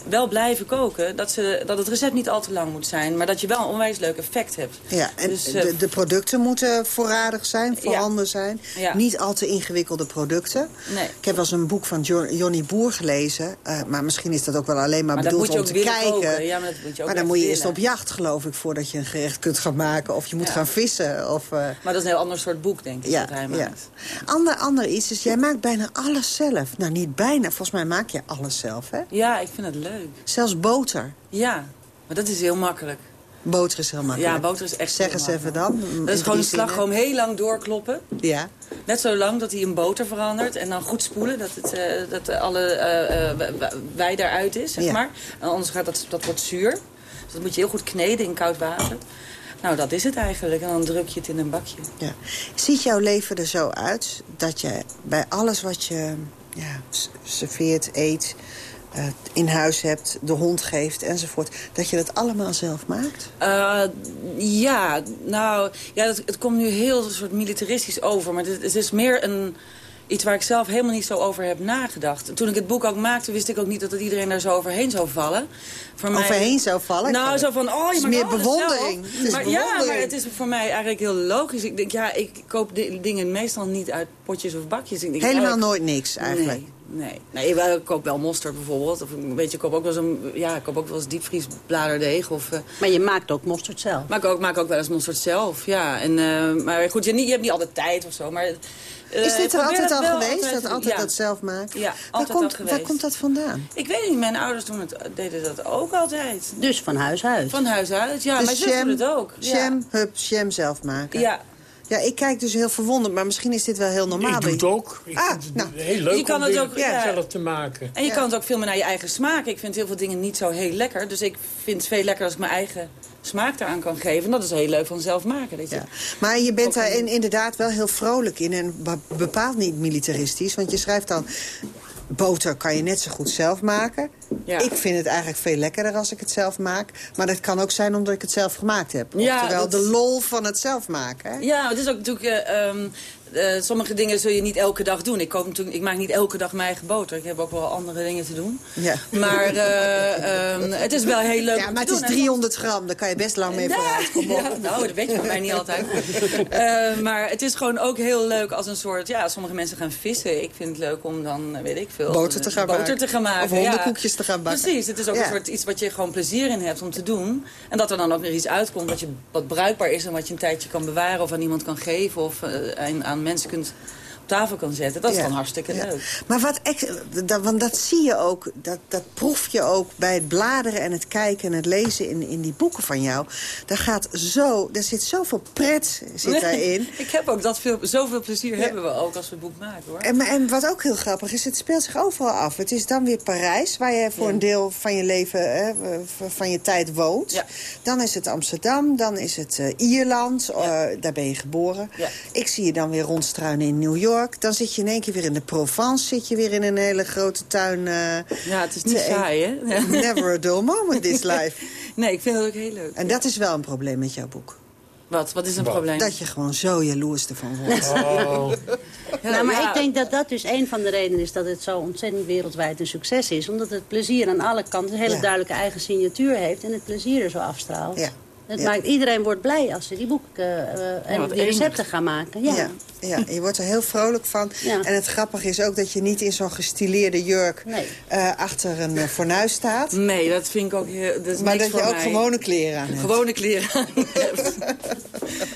wel blijven koken. Dat, ze, dat het recept niet al te lang moet zijn. Maar dat je wel een onwijs leuk effect hebt. Ja, en Dus, eh, de, de producten moeten voorradig zijn, voorhanden zijn. Ja. Niet al te ingewikkelde producten. Nee. Ik heb wel eens een boek van Jo- Johnny Boer gelezen. maar misschien is dat ook wel alleen maar, Maar bedoeld om te kijken. koken. Ja, maar dat moet je ook maar dan moet je eerst op jacht, geloof ik, voordat je een gerecht kunt gaan maken. Of je moet gaan vissen. Of, Maar dat is een heel ander soort boek, denk ik, ja, dat hij ja. maakt. Ander, ander iets is, jij maakt bijna alles zelf. Nou, niet bijna. Volgens mij maak je alles zelf, hè? Ja, ik vind het leuk. Zelfs boter. Ja, maar dat is heel makkelijk. Boter is heel makkelijk. Ja, boter is echt Zeg eens even dan. Dat is gewoon een slagroom heel lang doorkloppen. Ja. Net zo lang dat hij in boter verandert. En dan goed spoelen, dat, het, eh, dat alle eh, eh, w- w- wei daaruit is, zeg Ja. maar. En anders gaat dat, dat wordt zuur. Dus dat moet je heel goed kneden in koud water. Nou, dat is het eigenlijk. En dan druk je het in een bakje. Ja. Ziet jouw leven er zo uit dat je bij alles wat je ja, serveert, eet, eh, in huis hebt, de hond geeft enzovoort... dat je dat allemaal zelf maakt? Eh, ja, nou, ja, dat, het komt nu heel soort militaristisch over. Maar het, het is meer een, iets waar ik zelf helemaal niet zo over heb nagedacht. Toen ik het boek ook maakte, wist ik ook niet dat het iedereen daar zo overheen zou vallen. Voor mij- Overheen zou vallen? Nou, zo van, oh, Het je is maakt meer bewondering. Het is maar, Ja, maar het is voor mij eigenlijk heel logisch. Ik denk, ja, ik koop di- dingen meestal niet uit potjes of bakjes. Ik denk, Helemaal nooit niks eigenlijk? Nee, Nee, nee ik koop wel mosterd bijvoorbeeld. Of weet je, ik koop ook wel eens, een, ja, ik koop ook wel eens diepvriesbladerdeeg. Of, uh, maar je maakt ook mosterd zelf? Maar ik ook, maak ook wel eens mosterd zelf, ja. En, uh, maar goed, je, niet, je hebt niet altijd tijd of zo. Maar, uh, is dit er altijd al geweest, altijd, dat altijd ja. dat zelf maken? Ja, waar komt, waar komt dat vandaan? Ik weet niet, mijn ouders doen het, deden dat ook altijd. Dus van huis uit? Van huis uit, ja. Dus mijn zus doet het ook. Jam, hup, jam zelf maken. Ja, ja, ik kijk dus heel verwonderd, maar misschien is dit wel heel normaal. Ik doe het ook. Ik ah, vind het nou. heel leuk je kan om het ook, ja. zelf te maken. En je Ja. kan het ook veel meer naar je eigen smaak. Ik vind heel veel dingen niet zo heel lekker. Dus ik vind het veel lekker als ik mijn eigen smaak eraan kan geven. En dat is heel leuk van zelf maken. Je Maar je bent daar in, inderdaad wel heel vrolijk in en be- bepaald niet militaristisch. Want je schrijft dan, boter kan je net zo goed zelf maken. Ja. Ik vind het eigenlijk veel lekkerder als ik het zelf maak. Maar dat kan ook zijn omdat ik het zelf gemaakt heb. Ja, Oftewel dat de lol van het zelf maken. Hè? Ja, het is ook natuurlijk... eh, ehm, eh, sommige dingen zul je niet elke dag doen. Ik, koop natuurlijk, ik maak niet elke dag mijn eigen boter. Ik heb ook wel andere dingen te doen. Ja. Maar eh, ehm, het is wel heel leuk Ja, maar het is doen. 300 gram, daar kan je best lang mee vooruit. Kom op. Ja, nou, dat weet je van mij niet altijd. Eh, maar het is gewoon ook heel leuk als een soort... Ja, sommige mensen gaan vissen. Ik vind het leuk om dan, weet ik veel... Boter te gaan boter maken. te gaan maken. Of hondenkoekjes te gaan bakken. Precies, het is ook Ja. een soort iets wat je gewoon plezier in hebt om te doen. En dat er dan ook weer iets uitkomt wat, je, wat bruikbaar is... en wat je een tijdje kan bewaren of aan iemand kan geven... of aan mensen kunt tafel kan zetten. Dat is dan hartstikke leuk. Maar wat dat, want dat zie je ook, dat, dat proef je ook bij het bladeren en het kijken en het lezen in, in die boeken van jou. Daar gaat zo, er zit zoveel pret zit daarin. ik heb ook dat veel, zoveel plezier hebben we ook als we het boek maken hoor. En, en wat ook heel grappig is, het speelt zich overal af. Het is dan weer Parijs, waar je voor een deel van je leven, hè, v- van je tijd woont. Ja. Dan is het Amsterdam, dan is het eh, Ierland, eh, daar ben je geboren. Ja. Ik zie je dan weer rondstruinen in New York. Dan zit je in één keer weer in de Provence, zit je weer in een hele grote tuin. eh, Ja, het is niet te- saai hè? Never a dull moment this life. Nee, ik vind het ook heel leuk. En dat is wel een probleem met jouw boek. Wat? Wat is een Wat? probleem? Dat je gewoon zo jaloers ervan wordt. Oh, Ja, nou, maar ja. ik denk dat dat dus een van de redenen is dat het zo ontzettend wereldwijd een succes is. Omdat het plezier aan alle kanten een hele Ja. duidelijke eigen signatuur heeft en het plezier er zo afstraalt. Ja. Het Ja. maakt, iedereen wordt blij als ze die boeken eh, en wat die recepten gaan maken. Ja. Ja, ja, je wordt er heel vrolijk van. Ja. En het grappige is ook dat je niet in zo'n gestileerde jurk Nee. eh, achter een eh, fornuis staat. Nee, dat vind ik ook heel... Dat is Maar niks dat je ook mij. gewone kleren aan hebt. Gewone kleren aan hebt.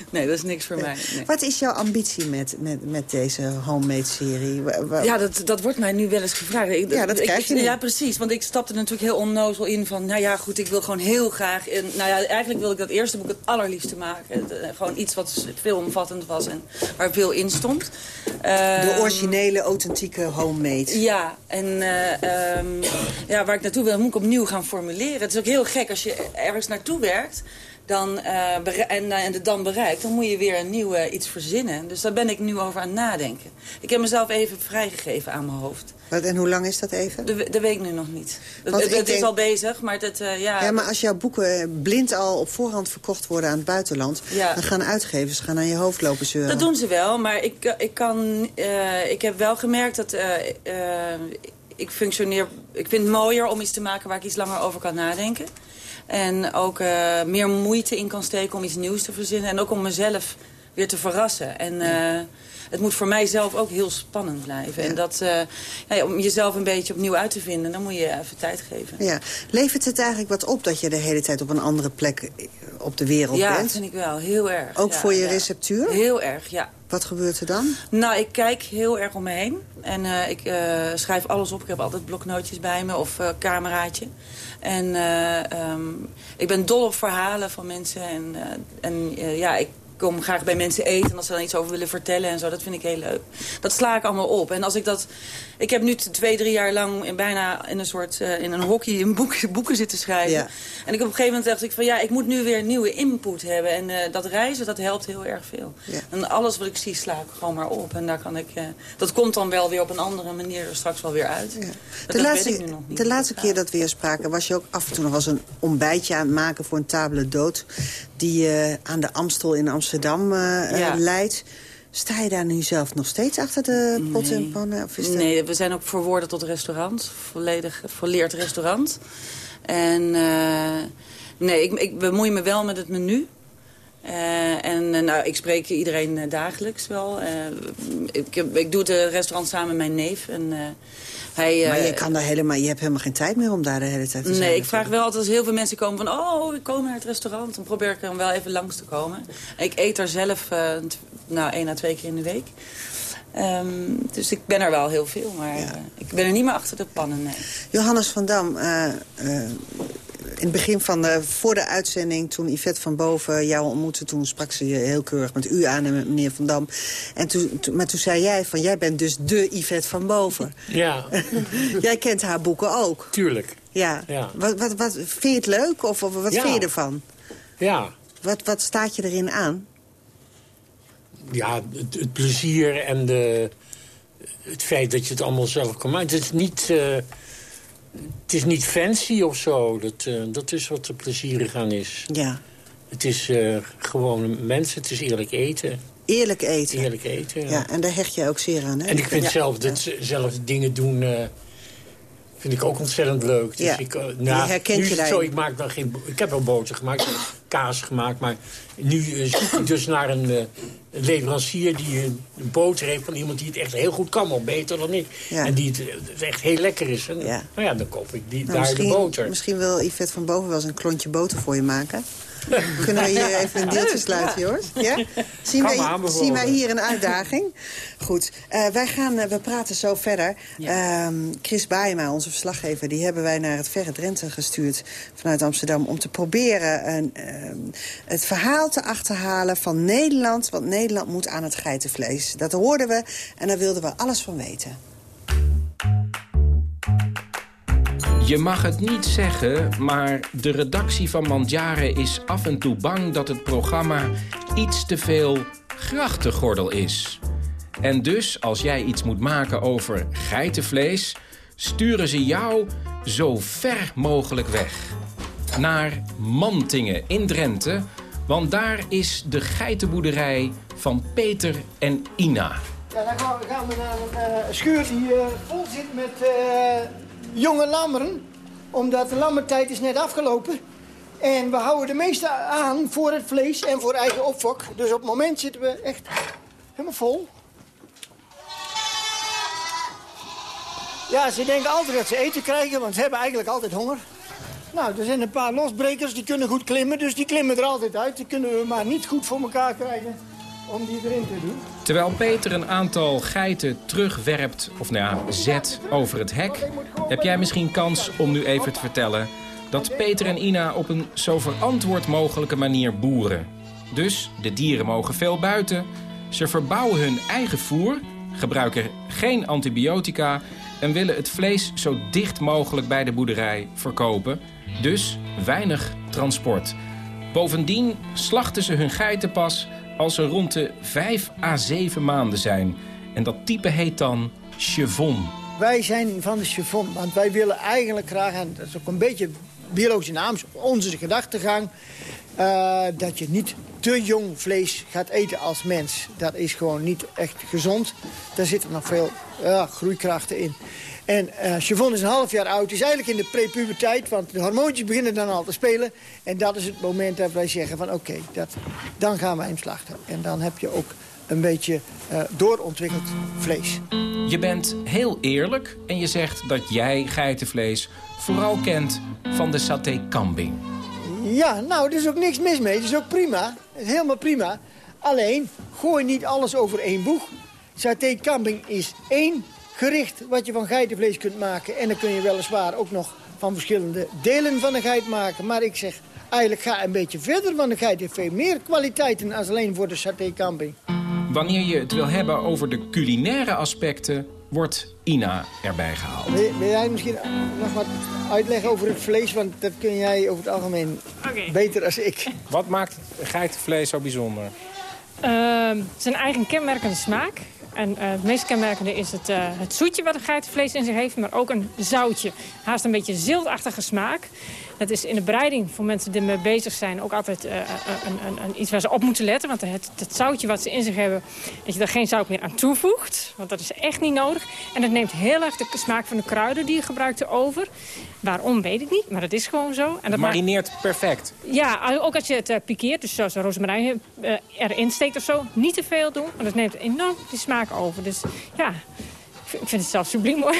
Nee, dat is niks voor mij. Nee. Wat is jouw ambitie met, met, met deze homemade-serie? Ja, dat, dat wordt mij nu wel eens gevraagd. Ik- Ja, dat ik- krijg je. Ja, precies. Want ik stapte er natuurlijk heel onnozel in van... nou ja, goed, ik wil gewoon heel graag... En, nou ja, eigenlijk wil ik dat eerste boek het allerliefste maken. Eh, gewoon iets wat veelomvattend was en waar veel in stond. De Ehm, originele, authentieke homemade. Ja, en eh, ehm, ja, waar ik naartoe wil, moet ik opnieuw gaan formuleren. Het is ook heel gek als je ergens naartoe werkt dan, eh, en, eh, en het dan bereikt, dan moet je weer een nieuw eh, iets verzinnen. Dus daar ben ik nu over aan het nadenken. Ik heb mezelf even vrijgegeven aan mijn hoofd. Wat, en hoe lang is dat even? De, de week nu nog niet. Want het- is al bezig, maar eh, ja... Ja, maar als jouw boeken blind al op voorhand verkocht worden aan het buitenland... Ja. dan gaan uitgevers gaan aan je hoofd lopen zeuren. Dat doen ze wel, maar ik, ik, kan, ik heb wel gemerkt dat ik functioneer... Ik vind het mooier om iets te maken waar ik iets langer over kan nadenken. En ook eh, meer moeite in kan steken om iets nieuws te verzinnen. En ook om mezelf weer te verrassen. En eh, het moet voor mijzelf ook heel spannend blijven. En dat, eh, ja, om jezelf een beetje opnieuw uit te vinden, dan moet je even tijd geven. Ja. Levert het eigenlijk wat op dat je de hele tijd op een andere plek eh, op de wereld Ja, bent? vind ik wel. Heel erg. Ook Ja, voor je ja. receptuur? Heel erg, ja. Wat gebeurt er dan? Nou, ik kijk heel erg om me heen. En eh, ik schrijf alles op. Ik heb altijd bloknootjes bij me of eh cameraatje. En eh, ehm, ik ben dol op verhalen van mensen. En, en ja, ik kom graag bij mensen eten. En als ze dan iets over willen vertellen en zo, dat vind ik heel leuk. Dat sla ik allemaal op. En als ik dat... Ik heb nu twee, drie jaar lang in, bijna in een soort... eh, in een hockey in boek, boeken zitten schrijven. Ja. En ik op een gegeven moment dacht ik van... Ja, ik moet nu weer nieuwe input hebben. En eh, dat reizen, dat helpt heel erg veel. Ja. En alles wat ik zie, sla ik gewoon maar op. En daar kan ik... eh, dat komt dan wel weer op een andere manier er straks wel weer uit. Dat, De weet laatste, ik nu nog niet. de laatste keer dat we hier spraken was je ook af en toe nog wel eens een ontbijtje aan het maken voor een table dood. Die je aan de Amstel in Amsterdam eh, eh, Ja. leidt. Sta je daar nu zelf nog steeds achter de pot en pannen? Of is dat... Nee, we zijn ook verwoorden tot restaurant. Volledig volleerd restaurant. En eh, nee, ik, ik bemoei me wel met het menu. Eh, en eh, nou, ik spreek iedereen eh, dagelijks wel. Eh, ik, ik doe het eh, restaurant samen met mijn neef. En, eh, hij, eh, maar je, kan daar helemaal, je hebt helemaal geen tijd meer om daar de hele tijd te zijn. Nee, ik vraag wel altijd als heel veel mensen komen van... oh, ik kom naar het restaurant. Dan probeer ik dan wel even langs te komen. Ik eet daar zelf eh, nou, één à twee keer in de week. Ehm, dus ik ben er wel heel veel, maar eh, ik ben er niet meer achter de pannen, nee. Johannes van Dam, in het begin van de, voor de uitzending... toen Yvette van Boven jou ontmoette, toen sprak ze je heel keurig met u aan en met meneer Van Dam. En toen, maar toen zei jij van, jij bent dus de Yvette van Boven. Ja, jij kent haar boeken ook. tuurlijk. Ja. Ja. Wat, wat, wat, vind je het leuk of, of wat Ja. vind je ervan? Ja, Wat, wat staat je erin aan? ja het, het plezier en de, het feit dat je het allemaal zelf kan maken. Het is niet, eh, het is niet fancy of zo. Dat, eh, dat is wat er plezierig aan is. Ja. Het is eh, gewoon mensen, het is eerlijk eten. Eerlijk eten. Eerlijk eten, ja. Ja, en daar hecht je ook zeer aan, hè? En ik vind Ja. zelf, dat, ze- zelf dingen doen... eh, vind ik ook ontzettend leuk. Dus Ja. ik, nou, herkent nu is je het zo, ik, maak dan geen, ik heb wel boter gemaakt, kaas gemaakt... maar nu zoek ik dus naar een, een leverancier die een, boter heeft... van iemand die het echt heel goed kan, al beter dan ik. Ja. En die het, het echt heel lekker is. En, Ja. Nou ja, dan koop ik die, Nou, daar de boter. misschien wil Yvette van Boven wel eens een klontje boter voor je maken. Kunnen we hier even een deeltje sluiten, Joris? Ja? Zien, wij, aanbevolen. zien wij hier een uitdaging? Goed, eh, wij gaan, eh, we praten zo verder. Ehm, Chris Baema, onze verslaggever, die hebben wij naar het verre Drenthe gestuurd vanuit Amsterdam... om te proberen een, ehm, het verhaal te achterhalen van Nederland. Want Nederland moet aan het geitenvlees. Dat hoorden we en daar wilden we alles van weten. Je mag het niet zeggen, maar de redactie van Mandjaren is af en toe bang dat het programma iets te veel grachtengordel is. En dus, als jij iets moet maken over geitenvlees, sturen ze jou zo ver mogelijk weg. Naar Mantingen in Drenthe, want daar is de geitenboerderij van Peter en Ina. Ja, dan gaan we, gaan naar een eh, schuur die eh, vol zit met eh, jonge lammeren. Omdat de lammertijd is net afgelopen. En we houden de meeste aan voor het vlees en voor eigen opfok. Dus op het moment zitten we echt helemaal vol. Ja, ze denken altijd dat ze eten krijgen, want ze hebben eigenlijk altijd honger. Nou, er zijn een paar losbrekers, die kunnen goed klimmen, dus die klimmen er altijd uit. Die kunnen we maar niet goed voor elkaar krijgen om die erin te doen. Terwijl Peter een aantal geiten terugwerpt, of nou zet over het hek... heb jij misschien kans om nu even te vertellen... dat Peter en Ina op een zo verantwoord mogelijke manier boeren. Dus de dieren mogen veel buiten. Ze verbouwen hun eigen voer, gebruiken geen antibiotica... en willen het vlees zo dicht mogelijk bij de boerderij verkopen. Dus weinig transport. Bovendien slachten ze hun geiten pas als ze rond de 5 à 7 maanden zijn. En dat type heet dan chevon. Wij zijn van de chiffon, want wij willen eigenlijk graag... en dat is ook een beetje biologische naam, onze gedachtegang... eh, dat je niet te jong vlees gaat eten als mens. Dat is gewoon niet echt gezond. Daar zitten nog veel groeikrachten in. En eh chiffon is een half jaar oud, is eigenlijk in de prepuberteit... want de hormoontjes beginnen dan al te spelen. En dat is het moment dat wij zeggen van oké, dat dan gaan wij hem slachten. En dan heb je ook een beetje eh, doorontwikkeld vlees. Je bent heel eerlijk en je zegt dat jij geitenvlees vooral kent van de saté kambing. Ja, nou, er is ook niks mis mee. Het is ook prima. Is helemaal prima. Alleen, gooi niet alles over één boeg. Saté kambing is één gericht wat je van geitenvlees kunt maken. En dan kun je weliswaar ook nog van verschillende delen van de geit maken. Maar ik zeg, eigenlijk ga een beetje verder, want de geit heeft veel meer kwaliteiten als alleen voor de saté kambing. Wanneer je het wil hebben over de culinaire aspecten, wordt Ina erbij gehaald. Wil, wil jij misschien nog wat uitleggen over het vlees? Want dat kun jij over het algemeen beter als ik. Wat maakt geitenvlees zo bijzonder? Ehm, zijn eigen kenmerkende smaak. En eh, het meest kenmerkende is het, uh, het zoetje wat het geitenvlees in zich heeft... maar ook een zoutje. Haast een beetje ziltachtige smaak. Dat is in de bereiding voor mensen die ermee bezig zijn... ook altijd uh, een, een, een, iets waar ze op moeten letten. Want het, het, zoutje wat ze in zich hebben... dat je er geen zout meer aan toevoegt. Want dat is echt niet nodig. En het neemt heel erg de smaak van de kruiden die je gebruikt over. Waarom, weet ik niet. Maar dat is gewoon zo. En dat marineert perfect. Ja, ook als je het uh, pikeert. Dus zoals rozemarijn uh, erin steekt of zo. Niet te veel doen. Want dat neemt enorm die smaak over. Dus ja, ik vind het zelf subliem hoor.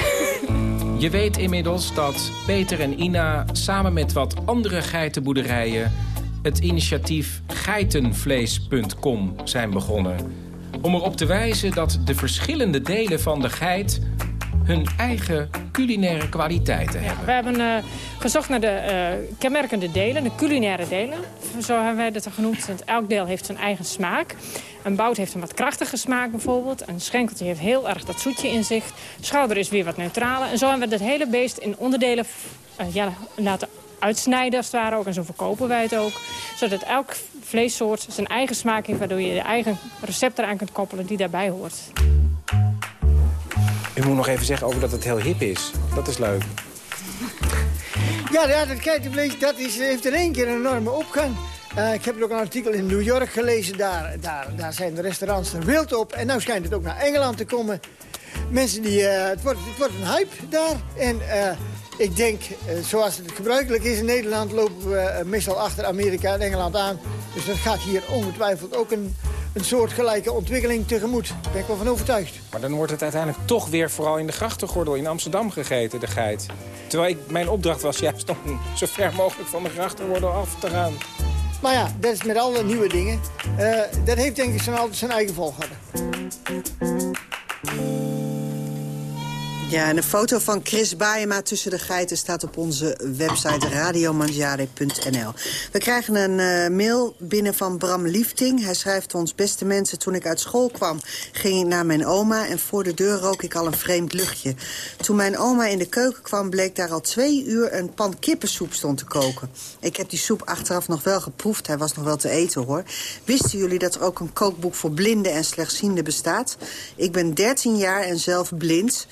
Je weet inmiddels dat Peter en Ina samen met wat andere geitenboerderijen... het initiatief geitenvlees.com zijn begonnen. Om erop te wijzen dat de verschillende delen van de geit hun eigen culinaire kwaliteiten hebben. We hebben uh, gezocht naar de uh, kenmerkende delen, de culinaire delen. Zo hebben wij dat genoemd. Want elk deel heeft zijn eigen smaak. Een bout heeft een wat krachtige smaak bijvoorbeeld. Een schenkeltje heeft heel erg dat zoetje in zich. Schouder is weer wat neutraler. En zo hebben we het hele beest in onderdelen uh, ja, laten uitsnijden als het ware ook. En zo verkopen wij het ook. Zodat elk vleessoort zijn eigen smaak heeft... waardoor je je eigen recept eraan kunt koppelen die daarbij hoort. U moet nog even zeggen over dat het heel hip is. Dat is leuk. Ja, ja dat geitenvlees dat is, heeft in één keer een enorme opgang. Uh, ik heb ook een artikel in New York gelezen. Daar, daar, daar zijn de restaurants er wild op. En nu schijnt het ook naar Engeland te komen. Mensen die... Uh, het, wordt, het wordt een hype daar. En uh, ik denk, zoals het gebruikelijk is in Nederland... lopen we meestal achter Amerika en Engeland aan. Dus dat gaat hier ongetwijfeld ook een een soortgelijke ontwikkeling tegemoet. Daar ben ik wel van overtuigd. Maar dan wordt het uiteindelijk toch weer vooral in de grachtengordel in Amsterdam gegeten, de geit. Terwijl ik, mijn opdracht was juist om zo ver mogelijk van de grachtengordel af te gaan. Maar ja, dat is met alle nieuwe dingen. Uh, dat heeft denk ik zijn, altijd zijn eigen volgorde. Ja, en een foto van Chris Baayema tussen de geiten staat op onze website radiomangiare.nl. We krijgen een uh, mail binnen van Bram Liefting. Hij schrijft ons, beste mensen, toen ik uit school kwam ging ik naar mijn oma... en voor de deur rook ik al een vreemd luchtje. Toen mijn oma in de keuken kwam bleek daar al twee uur een pan kippensoep stond te koken. Ik heb die soep achteraf nog wel geproefd, hij was nog wel te eten hoor. Wisten jullie dat er ook een kookboek voor blinden en slechtzienden bestaat? Ik ben 13 jaar en zelf blind...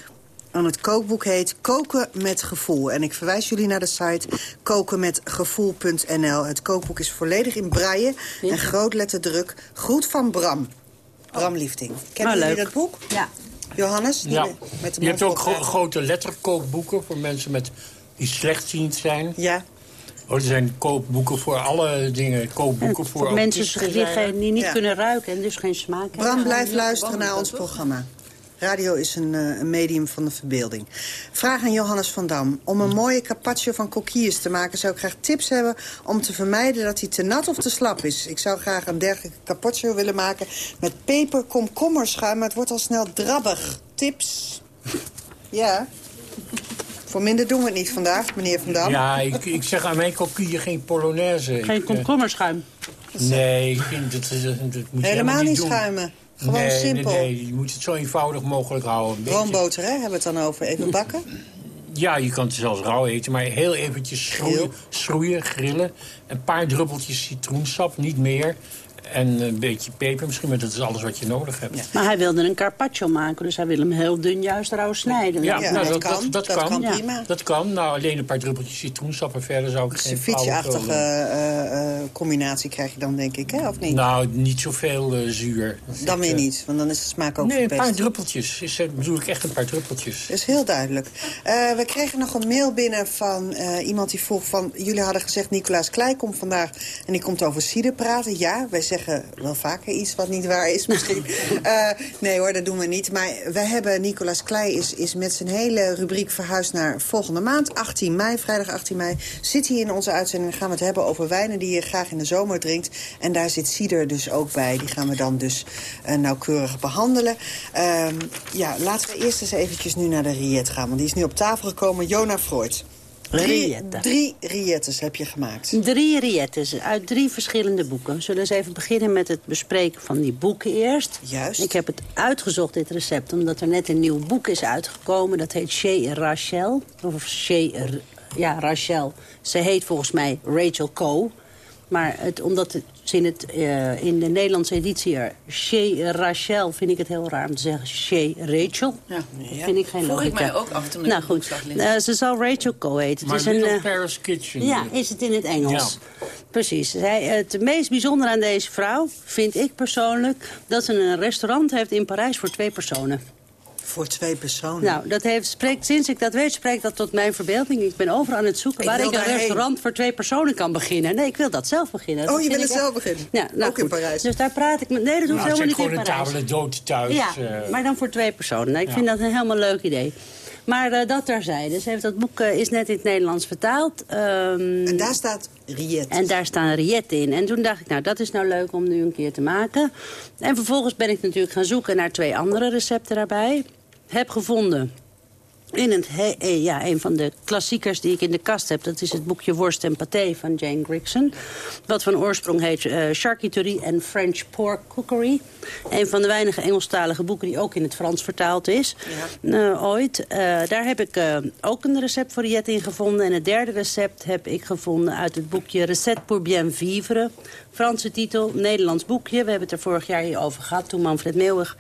En het kookboek heet Koken met Gevoel. En ik verwijs jullie naar de site kokenmetgevoel.nl. Het kookboek is volledig in braille en grootletterdruk. Groet van Bram. Bram Liefding. Kennen nou, jullie dat boek? Ja. Johannes? Ja. Met de je hebt ook gro grote letterkookboeken voor mensen met, die slechtziend zijn. Ja. Oh, er zijn kookboeken voor alle dingen. Kookboeken voor, voor mensen die niet ja. kunnen ruiken en dus geen smaak hebben. Bram, blijf luisteren naar ons programma. Radio is een, uh, een, medium van de verbeelding. Vraag aan Johannes van Dam. Om een mooie carpaccio van coquilles te maken... zou ik graag tips hebben om te vermijden dat hij te nat of te slap is. Ik zou graag een dergelijke carpaccio willen maken... met peper, komkommerschuim, maar het wordt al snel drabbig. Tips? ja. Voor minder doen we het niet vandaag, meneer Van Dam. Ja, ik, ik zeg aan mijn coquille geen polonaise. Geen komkommerschuim? Nee, ik vind, dat, dat, dat moet je helemaal niet doen. schuimen. Gewoon nee, simpel. Nee, nee, je moet het zo eenvoudig mogelijk houden. Roomboter, hè? Hebben we het dan over? Even bakken? Ja, je kan het zelfs rauw eten, maar heel eventjes schroeien, schroeien, grillen. Een paar druppeltjes citroensap, niet meer. En een beetje peper misschien, maar dat is alles wat je nodig hebt. Ja. Maar hij wilde een carpaccio maken, dus hij wil hem heel dun juist rauw snijden. Ja, ja nou, dat, dat, kan. Dat, dat, dat kan. kan prima. Dat kan. Nou, alleen een paar druppeltjes citroensap en verder zou ik geen Ceviche-achtige uh, uh, combinatie krijg je dan, denk ik, hè? Of niet? Nou, niet zoveel uh, zuur. Dan weer niet, want dan is de smaak ook Nee, verpest. een paar druppeltjes. Is, bedoel ik echt een paar druppeltjes. Dat is heel duidelijk. we kregen nog een mail binnen van iemand die vroeg van... jullie hadden gezegd Nicolaas Klei komt vandaag en die komt over cider praten. Ja, wij zeggen wel vaker iets wat niet waar is misschien. uh, nee hoor, dat doen we niet. Maar we hebben, Nicolas Klei is, is met zijn hele rubriek verhuisd naar volgende maand. 18 mei, vrijdag 18 mei. Zit hij in onze uitzending en gaan we het hebben over wijnen die je graag in de zomer drinkt. En daar zit cider dus ook bij. Die gaan we dan dus uh, nauwkeurig behandelen. Uh, ja, laten we eerst eens eventjes nu naar de Riet gaan. Want die is nu op tafel gekomen. Jona Freud. Drie, drie heb je gemaakt. Drie rillettes uit drie verschillende boeken. We zullen eens even beginnen met het bespreken van die boeken eerst. Juist. Ik heb het uitgezocht, dit recept, omdat er net een nieuw boek is uitgekomen. Dat heet Chez Rachel. Of Chez, ja, Rachel. Ze heet volgens mij Rachel Coe. Maar het, omdat het in, het, eh, in de Nederlandse editie er Chez Rachel vind ik het heel raar om te zeggen Chez Rachel. Ja. Dat vind ik geen Vroeg ik logica. mij ook af toen ik Nou goed. Eh, ze zal Rachel Co heten. Maar het is een, eh, Paris Kitchen. ja, is het in het Engels. Precies. Zij, het meest bijzondere aan deze vrouw, vind ik persoonlijk... dat ze een restaurant heeft in Parijs voor twee personen. Voor twee personen. Nou, dat heeft, spreekt, sinds ik dat weet, spreekt dat tot mijn verbeelding. Ik ben overal aan het zoeken Ik waar ik een daarheen. restaurant voor twee personen kan beginnen. Nee, ik wil dat zelf beginnen. Dat Oh, je wil het zelf echt- beginnen? Ja, nou Ook in. Parijs? Dus daar praat ik met... Nee, dat hoeft Nou, helemaal niet gewoon in een Parijs. tafel dood thuis. Ja, eh. maar dan voor twee personen. Nou, ik Ja. vind dat een helemaal leuk idee. Maar eh, dat terzijde. Ze heeft dat boek eh, is net in het Nederlands vertaald. Ehm, En daar staat Riet. en daar staan rilletten in. En toen dacht ik, nou, dat is nou leuk om nu een keer te maken. En vervolgens ben ik natuurlijk gaan zoeken naar twee andere recepten daarbij. Heb gevonden in het, he- eh, ja, een van de klassiekers die ik in de kast heb. Dat is het boekje Worst en Paté van Jane Grigson. Wat van oorsprong heet eh, Charcuterie and French Pork Cookery. Een van de weinige Engelstalige boeken die ook in het Frans vertaald is. eh, ooit. Daar heb ik ook een recept voor Riet in gevonden. En het derde recept heb ik gevonden uit het boekje Recette pour bien vivre. Franse titel, Nederlands boekje. We hebben het er vorig jaar hier over gehad toen Manfred Meeuwig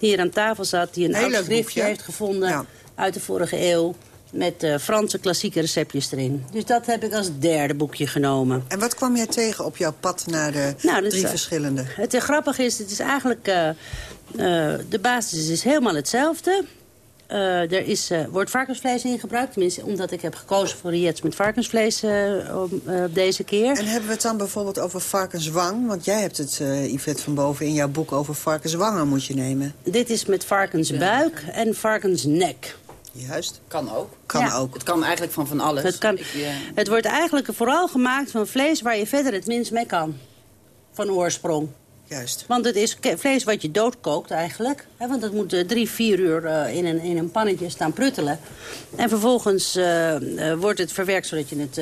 hier aan tafel zat. Die een Heel oud schriftje boekje. heeft gevonden uit de vorige eeuw. Met eh, Franse klassieke receptjes erin. Dus dat heb ik als derde boekje genomen. En wat kwam jij tegen op jouw pad naar de Nou, drie is- verschillende? Het uh, grappige is, het is eigenlijk... eh, eh, de basis is helemaal hetzelfde. Eh, er is, eh, wordt varkensvlees in gebruikt. Tenminste, omdat ik heb gekozen voor rillettes met varkensvlees eh, om, eh, deze keer. En hebben we het dan bijvoorbeeld over varkenswang? Want jij hebt het, eh Yvette van Boven, in jouw boek over varkenswangen moet je nemen. Dit is met varkensbuik en varkensnek. Juist. Kan ook. Kan Ja. ook. Het kan eigenlijk van van alles. Het, kan, Ik, het wordt eigenlijk vooral gemaakt van vlees waar je verder het minst mee kan. Van oorsprong. Juist. Want het is vlees wat je doodkookt eigenlijk. Hè, want dat moet eh, drie, vier uur eh, in, een, in een pannetje staan pruttelen. En vervolgens eh, wordt het verwerkt zodat je het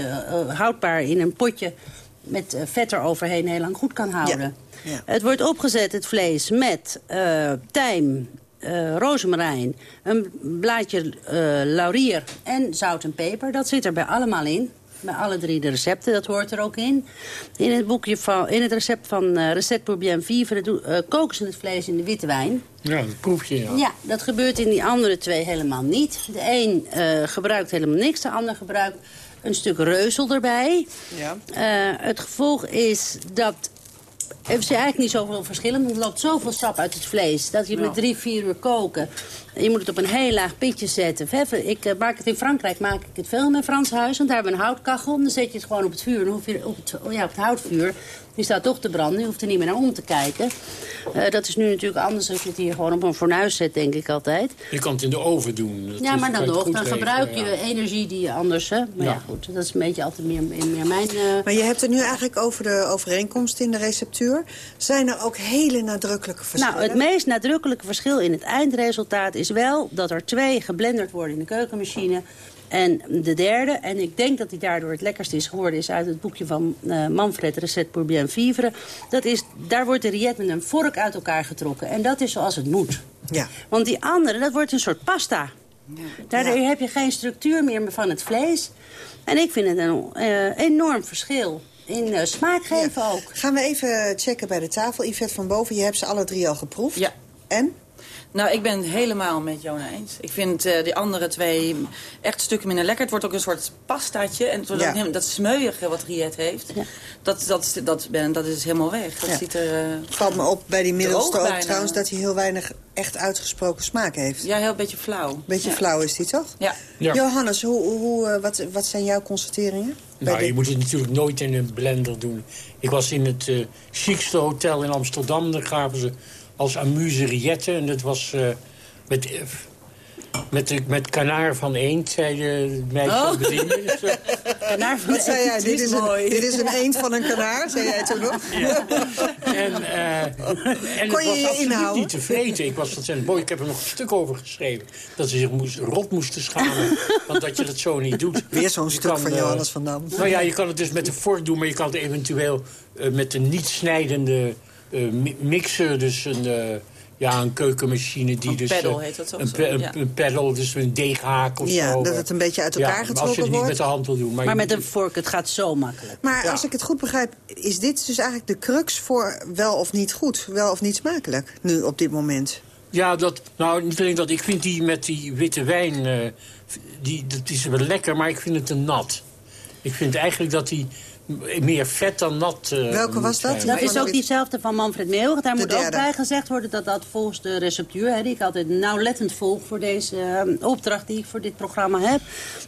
houdbaar in een potje... met vet eroverheen heel lang goed kan houden. Ja. Het wordt opgezet, het vlees, met tijm, eh rozemarijn... een blaadje laurier en zout en peper. Dat zit er bij allemaal in. Bij alle drie de recepten, dat hoort er ook in. In het, boekje van, in het recept van eh Recette pour bien vivre... eh, koken ze het vlees in de witte wijn. Ja, dat proef je, ja. Ja, dat gebeurt in die andere twee helemaal niet. De een eh, gebruikt helemaal niks, de ander gebruikt een stuk reuzel erbij. Ja. Eh, het gevolg is dat... Er zijn eigenlijk niet zoveel verschillen. want Er loopt zoveel sap uit het vlees. Dat je met drie, vier uur koken. Je moet het op een heel laag pitje zetten. Ik eh, maak het in Frankrijk maak ik het veel in mijn Frans huis. Want daar hebben we een houtkachel. Dan zet je het gewoon op het vuur. Dan hoef je op het, oh ja, op het houtvuur. Die staat toch te branden. Je hoeft er niet meer naar om te kijken. Eh, dat is nu natuurlijk anders als je het hier gewoon op een fornuis zet, denk ik altijd. Je kan het in de oven doen. Dat Ja, maar dan nog. Dan regelen, gebruik je ja. energie die je anders... Hè? Maar ja. Ja. goed. Dat is een beetje altijd meer, meer mijn... eh, Maar je hebt het nu eigenlijk over de overeenkomst in de receptuur. Zijn er ook hele nadrukkelijke verschillen? Nou, het meest nadrukkelijke verschil in het eindresultaat is wel... dat er twee geblenderd worden in de keukenmachine. En de derde, en ik denk dat die daardoor het lekkerst is geworden... is uit het boekje van eh, Manfred, Recette pour bien vivre. Dat is, daar wordt de rillette met een vork uit elkaar getrokken. En dat is zoals het moet. Ja. Want die andere, dat wordt een soort pasta. Daardoor heb je geen structuur meer van het vlees. En ik vind het een eh, enorm verschil. In eh, smaak geven ook. Gaan we even checken bij de tafel. Yvette van Boven, je hebt ze alle drie al geproefd. Ja. En? Nou, ik ben het helemaal met Jona eens. Ik vind eh, die andere twee echt stukken minder lekker. Het wordt ook een soort pastaatje. En het wordt Ja. ook helemaal- dat smeuïge wat Riet heeft, dat, dat, dat, ben, dat is helemaal weg. Dat Ja. ziet er... eh, Het valt me op bij die middelste ook trouwens... dat hij heel weinig echt uitgesproken smaak heeft. Ja, heel beetje flauw. Beetje Ja. flauw is die, toch? Ja. Ja. Johannes, hoe, hoe, eh, wat, wat zijn jouw constateringen? Nou, je moet het natuurlijk nooit in een blender doen. Ik was in het chicste hotel in Amsterdam. Daar gaven ze als amuse rilletten. En dat was eh, met, eh, met, de, met kanaar van eend, zei de meisje Oh. de bediende. Dus, eh, Kanaar van Wat zei jij? Dit is, een, mooi. dit is een eend van een kanaar, zei jij toen nog? En, eh en Kon je was je inhouden? niet te vreten. Ik was ontzettend boos. Ik heb er nog een stuk over geschreven. Dat ze zich moest, rot moesten schamen. want dat je dat zo niet doet. Weer zo'n stuk kan, van Johannes van Dam. Nou ja, je kan het dus met een vork doen. Maar je kan het eventueel eh, met een niet snijdende mi- mixer. Dus een... eh, Ja, een keukenmachine die Een dus... peddel eh, heet dat zo, Een, pe- ja. een, een peddel, dus een deeghaak of Ja, zo. dat het een beetje uit elkaar ja, getrokken als je het niet wordt. met de hand wil doen. Maar, met een vork, het gaat zo makkelijk. Maar als ik het goed begrijp, is dit dus eigenlijk de crux voor wel of niet goed? Wel of niet smakelijk, nu op dit moment? Ja, dat, nou, niet alleen dat. Ik vind die met die witte wijn, eh, die, dat is wel lekker, maar ik vind het te nat. Ik vind eigenlijk dat die meer vet dan nat eh, Welke was dat? zijn. Dat is ook diezelfde van Manfred Meeuwig. Daar De moet ook bij gezegd worden dat dat volgens de receptuur... Hè, die ik altijd nauwlettend volg voor deze eh, opdracht die ik voor dit programma heb...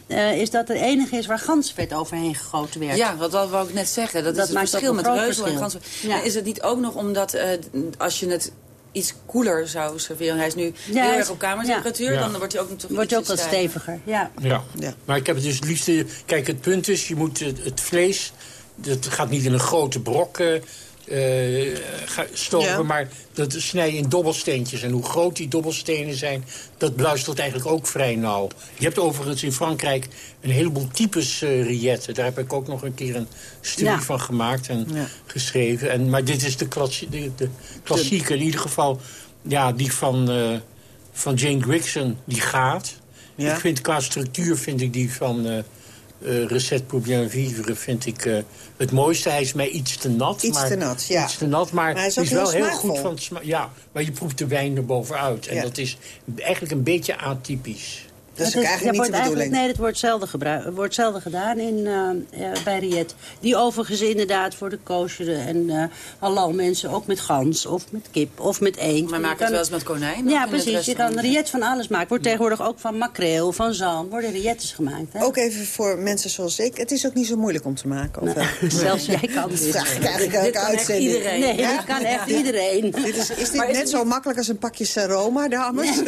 eh, is dat het enige is waar gansvet overheen gegoten werd. Ja, wat wat wou ik net zeggen. Dat, Dat is het verschil met reuzel en. Ja. Is het niet ook nog omdat eh, als je het iets koeler zou serveren... hij is nu Ja, heel erg op kamertemperatuur... ja. dan wordt hij ook nog Wordt ook wat steviger. Ja. Ja. Ja. maar ik heb het dus het liefste... Kijk, het punt is, je moet het vlees... Dat gaat niet in een grote brok ga- stoven, Ja. maar dat snij je in dobbelsteentjes. En hoe groot die dobbelstenen zijn, dat luistert eigenlijk ook vrij nauw. Je hebt overigens in Frankrijk een heleboel types rilletten. Daar heb ik ook nog een keer een studie Ja. van gemaakt en Ja. geschreven. En, maar dit is de, klassie, de, de klassieke. In ieder geval, ja, die van, van Jane Grigson, die gaat. Ik vind qua structuur vind ik die van eh eh, Recette pour bien vivre vind ik, eh, het mooiste. Hij is mij iets te nat. Iets maar, te nat, ja. Iets te nat, maar, Maar hij is wel heel goed van Ja, maar je proeft de wijn erbovenuit. En Ja. dat is eigenlijk een beetje atypisch. Dat is Het eigenlijk niet wordt de bedoeling. Nee, het wordt zelden, gebruik, wordt zelden gedaan in, eh, eh, bij Riet. Die overigens inderdaad voor de kosher en eh halal mensen ook met gans of met kip of met eend. Maar maak het wel eens met konijn. Ja, het precies. Je kan riet van alles maken. Wordt tegenwoordig ook van makreel, van zalm. Worden riettes gemaakt. Hè? Ook even voor mensen zoals ik. Het is ook niet zo moeilijk om te maken. Of wel? Zelfs jij kan Dat dit. vraag ik eigenlijk elke iedereen. Nee, Ja? dat kan echt iedereen. Dit is, is dit Maar is net het zo makkelijk als een pakje Saroma, dames?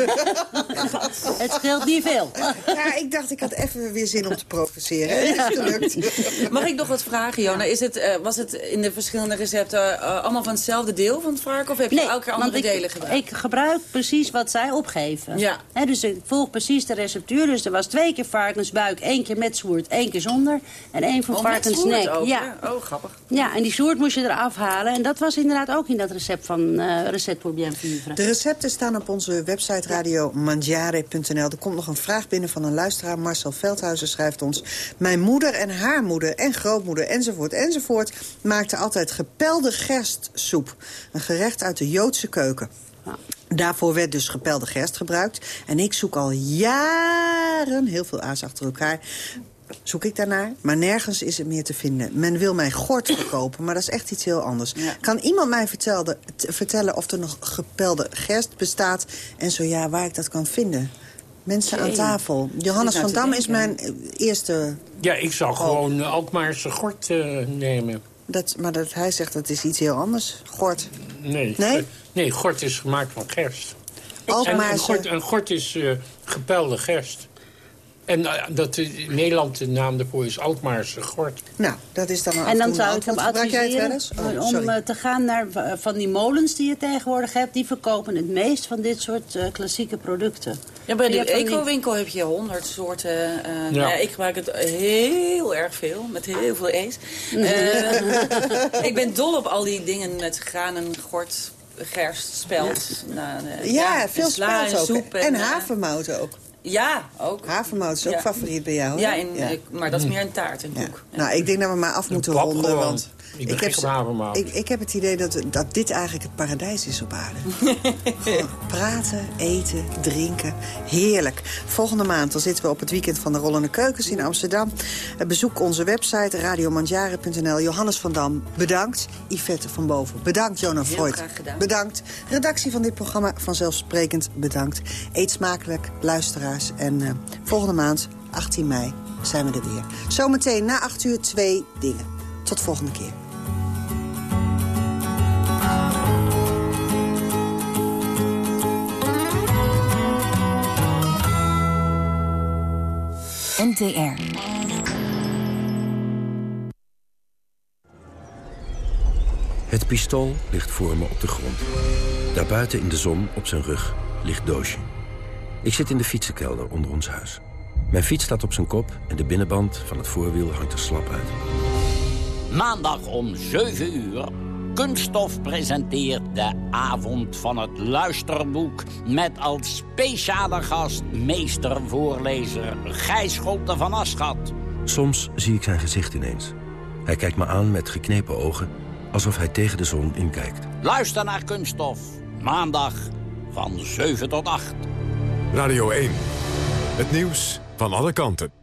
Het scheelt niet veel. ja, ik dacht, ik had even weer zin om te provoceren. Het is gelukt. Mag ik nog wat vragen, Jona? Is het, eh, was het in de verschillende recepten eh, allemaal van hetzelfde deel van het varken? Of heb je elke keer andere ik, delen gebruikt? Ik gebruik precies wat zij opgeven. Ja. Hè, dus ik volg precies de receptuur. Dus er was twee keer varkensbuik, één keer met zwoerd, één keer zonder. En één van Oh, met varkensnek. ook, Ja. ja. Oh, grappig. ja, en die zwoerd moest je eraf halen. En dat was inderdaad ook in dat recept van eh Recept pour bien vivre. De recepten staan op onze website radiomangiare.nl. Er komt nog een vraag binnen van een luisteraar. Marcel Veldhuizen schrijft ons... Mijn moeder en haar moeder en grootmoeder enzovoort enzovoort... maakten altijd gepelde gerstsoep. Een gerecht uit de Joodse keuken. Daarvoor werd dus gepelde gerst gebruikt. En ik zoek al jaren, heel veel a's achter elkaar... Zoek ik daarnaar, maar nergens is het meer te vinden. Men wil mij gort verkopen, maar dat is echt iets heel anders. Kan iemand mij vertelde, vertellen of er nog gepelde gerst bestaat... en zo ja, waar ik dat kan vinden? Mensen aan tafel. Johannes van Dam is mijn eh, eerste... Ja, ik zou gewoon uh, Alkmaarse gort eh, nemen. Dat, maar dat, hij zegt dat is iets heel anders. Gort. Nee. Nee? Eh, nee, gort is gemaakt van gerst. En Alkmaarse- een gort, een gort is eh, gepelde gerst. En eh, dat, eh, in Nederland de naam daarvoor is Alkmaarse gort. Nou, dat is dan een En dan zou ik hem adviseren eens? Oh, om eh, te gaan naar eh, van die molens die je tegenwoordig hebt. Die verkopen het meest van dit soort eh, klassieke producten. Ja, bij de die- eco-winkel heb je honderd soorten. eh, Ja. nou ja, ik gebruik het heel erg veel, met heel veel ees. Eh, ik ben dol op al die dingen met granen, gort, gerst, spelt. Nou, eh, Ja, veel en spelt ook. soep En, eh, havermout ook. Ja, ook. Havermout is ook Ja. favoriet bij jou, hè? Ja, in, maar dat is meer een taart en Ja. koek. Nou, ik denk dat we maar af moeten ronden. Want Ik ben heb, havermout. ik, ik heb het idee dat, dat dit eigenlijk het paradijs is op aarde. Gewoon praten, eten, drinken. Heerlijk. Volgende maand dan zitten we op het weekend van de Rollende Keukens in Amsterdam. Eh, Bezoek onze website radiomanjare.nl. Johannes van Dam, bedankt. Yvette van Boven, bedankt. Jonah Freud, bedankt. Redactie van dit programma, vanzelfsprekend bedankt. Eet smakelijk, luisteraars. En eh, volgende maand, 18 mei, zijn we er weer. Zometeen na 8 uur twee dingen. Tot volgende keer. NTR. Het pistool ligt voor me op de grond. Daarbuiten in de zon, op zijn rug, ligt Doosje. Ik zit in de fietsenkelder onder ons huis. Mijn fiets staat op zijn kop en de binnenband van het voorwiel hangt er slap uit. Maandag om 7 uur. Kunststof presenteert de avond van het luisterboek... met als speciale gast meestervoorlezer Gijs Scholte van Aschat. Soms zie ik zijn gezicht ineens. Hij kijkt me aan met geknepen ogen, alsof hij tegen de zon inkijkt. Luister naar Kunststof, maandag van 7 tot 8. Radio 1. Het nieuws van alle kanten.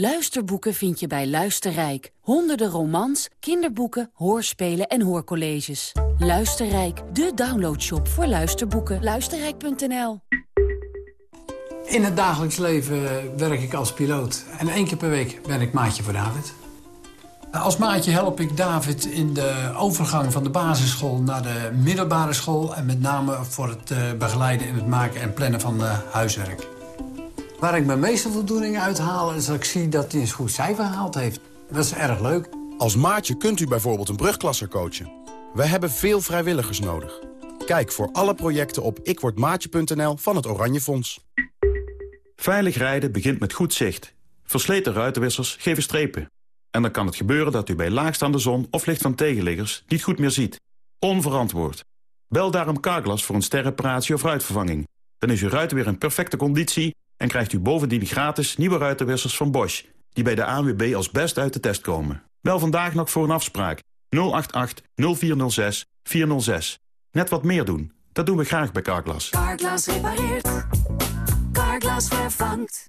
Luisterboeken vind je bij Luisterrijk. Honderden romans, kinderboeken, hoorspelen en hoorcolleges. Luisterrijk, de downloadshop voor luisterboeken. Luisterrijk.nl In het dagelijks leven werk ik als piloot. En één keer per week ben ik maatje voor David. Als maatje help ik David in de overgang van de basisschool naar de middelbare school... en met name voor het eh, begeleiden in het maken en plannen van uh, huiswerk. Waar ik mijn meeste voldoening uit haal... is dat ik zie dat hij een goed cijfer gehaald heeft. Dat is erg leuk. Als maatje kunt u bijvoorbeeld een brugklasser coachen. We hebben veel vrijwilligers nodig. Kijk voor alle projecten op ikwordmaatje.nl van het Oranje Fonds. Veilig rijden begint met goed zicht. Versleten ruitenwissers geven strepen. En dan kan het gebeuren dat u bij laagstaande zon of licht van tegenliggers niet goed meer ziet. Onverantwoord. Bel daarom Carglass voor een sterreparatie of ruitvervanging. Dan is uw ruit weer in perfecte conditie en krijgt u bovendien gratis nieuwe ruitenwissers van Bosch... die bij de ANWB als best uit de test komen. Bel vandaag nog voor een afspraak. 088 0406 406. Net wat meer doen. Dat doen we graag bij Carglass. Carglass repareert. Carglass vervangt.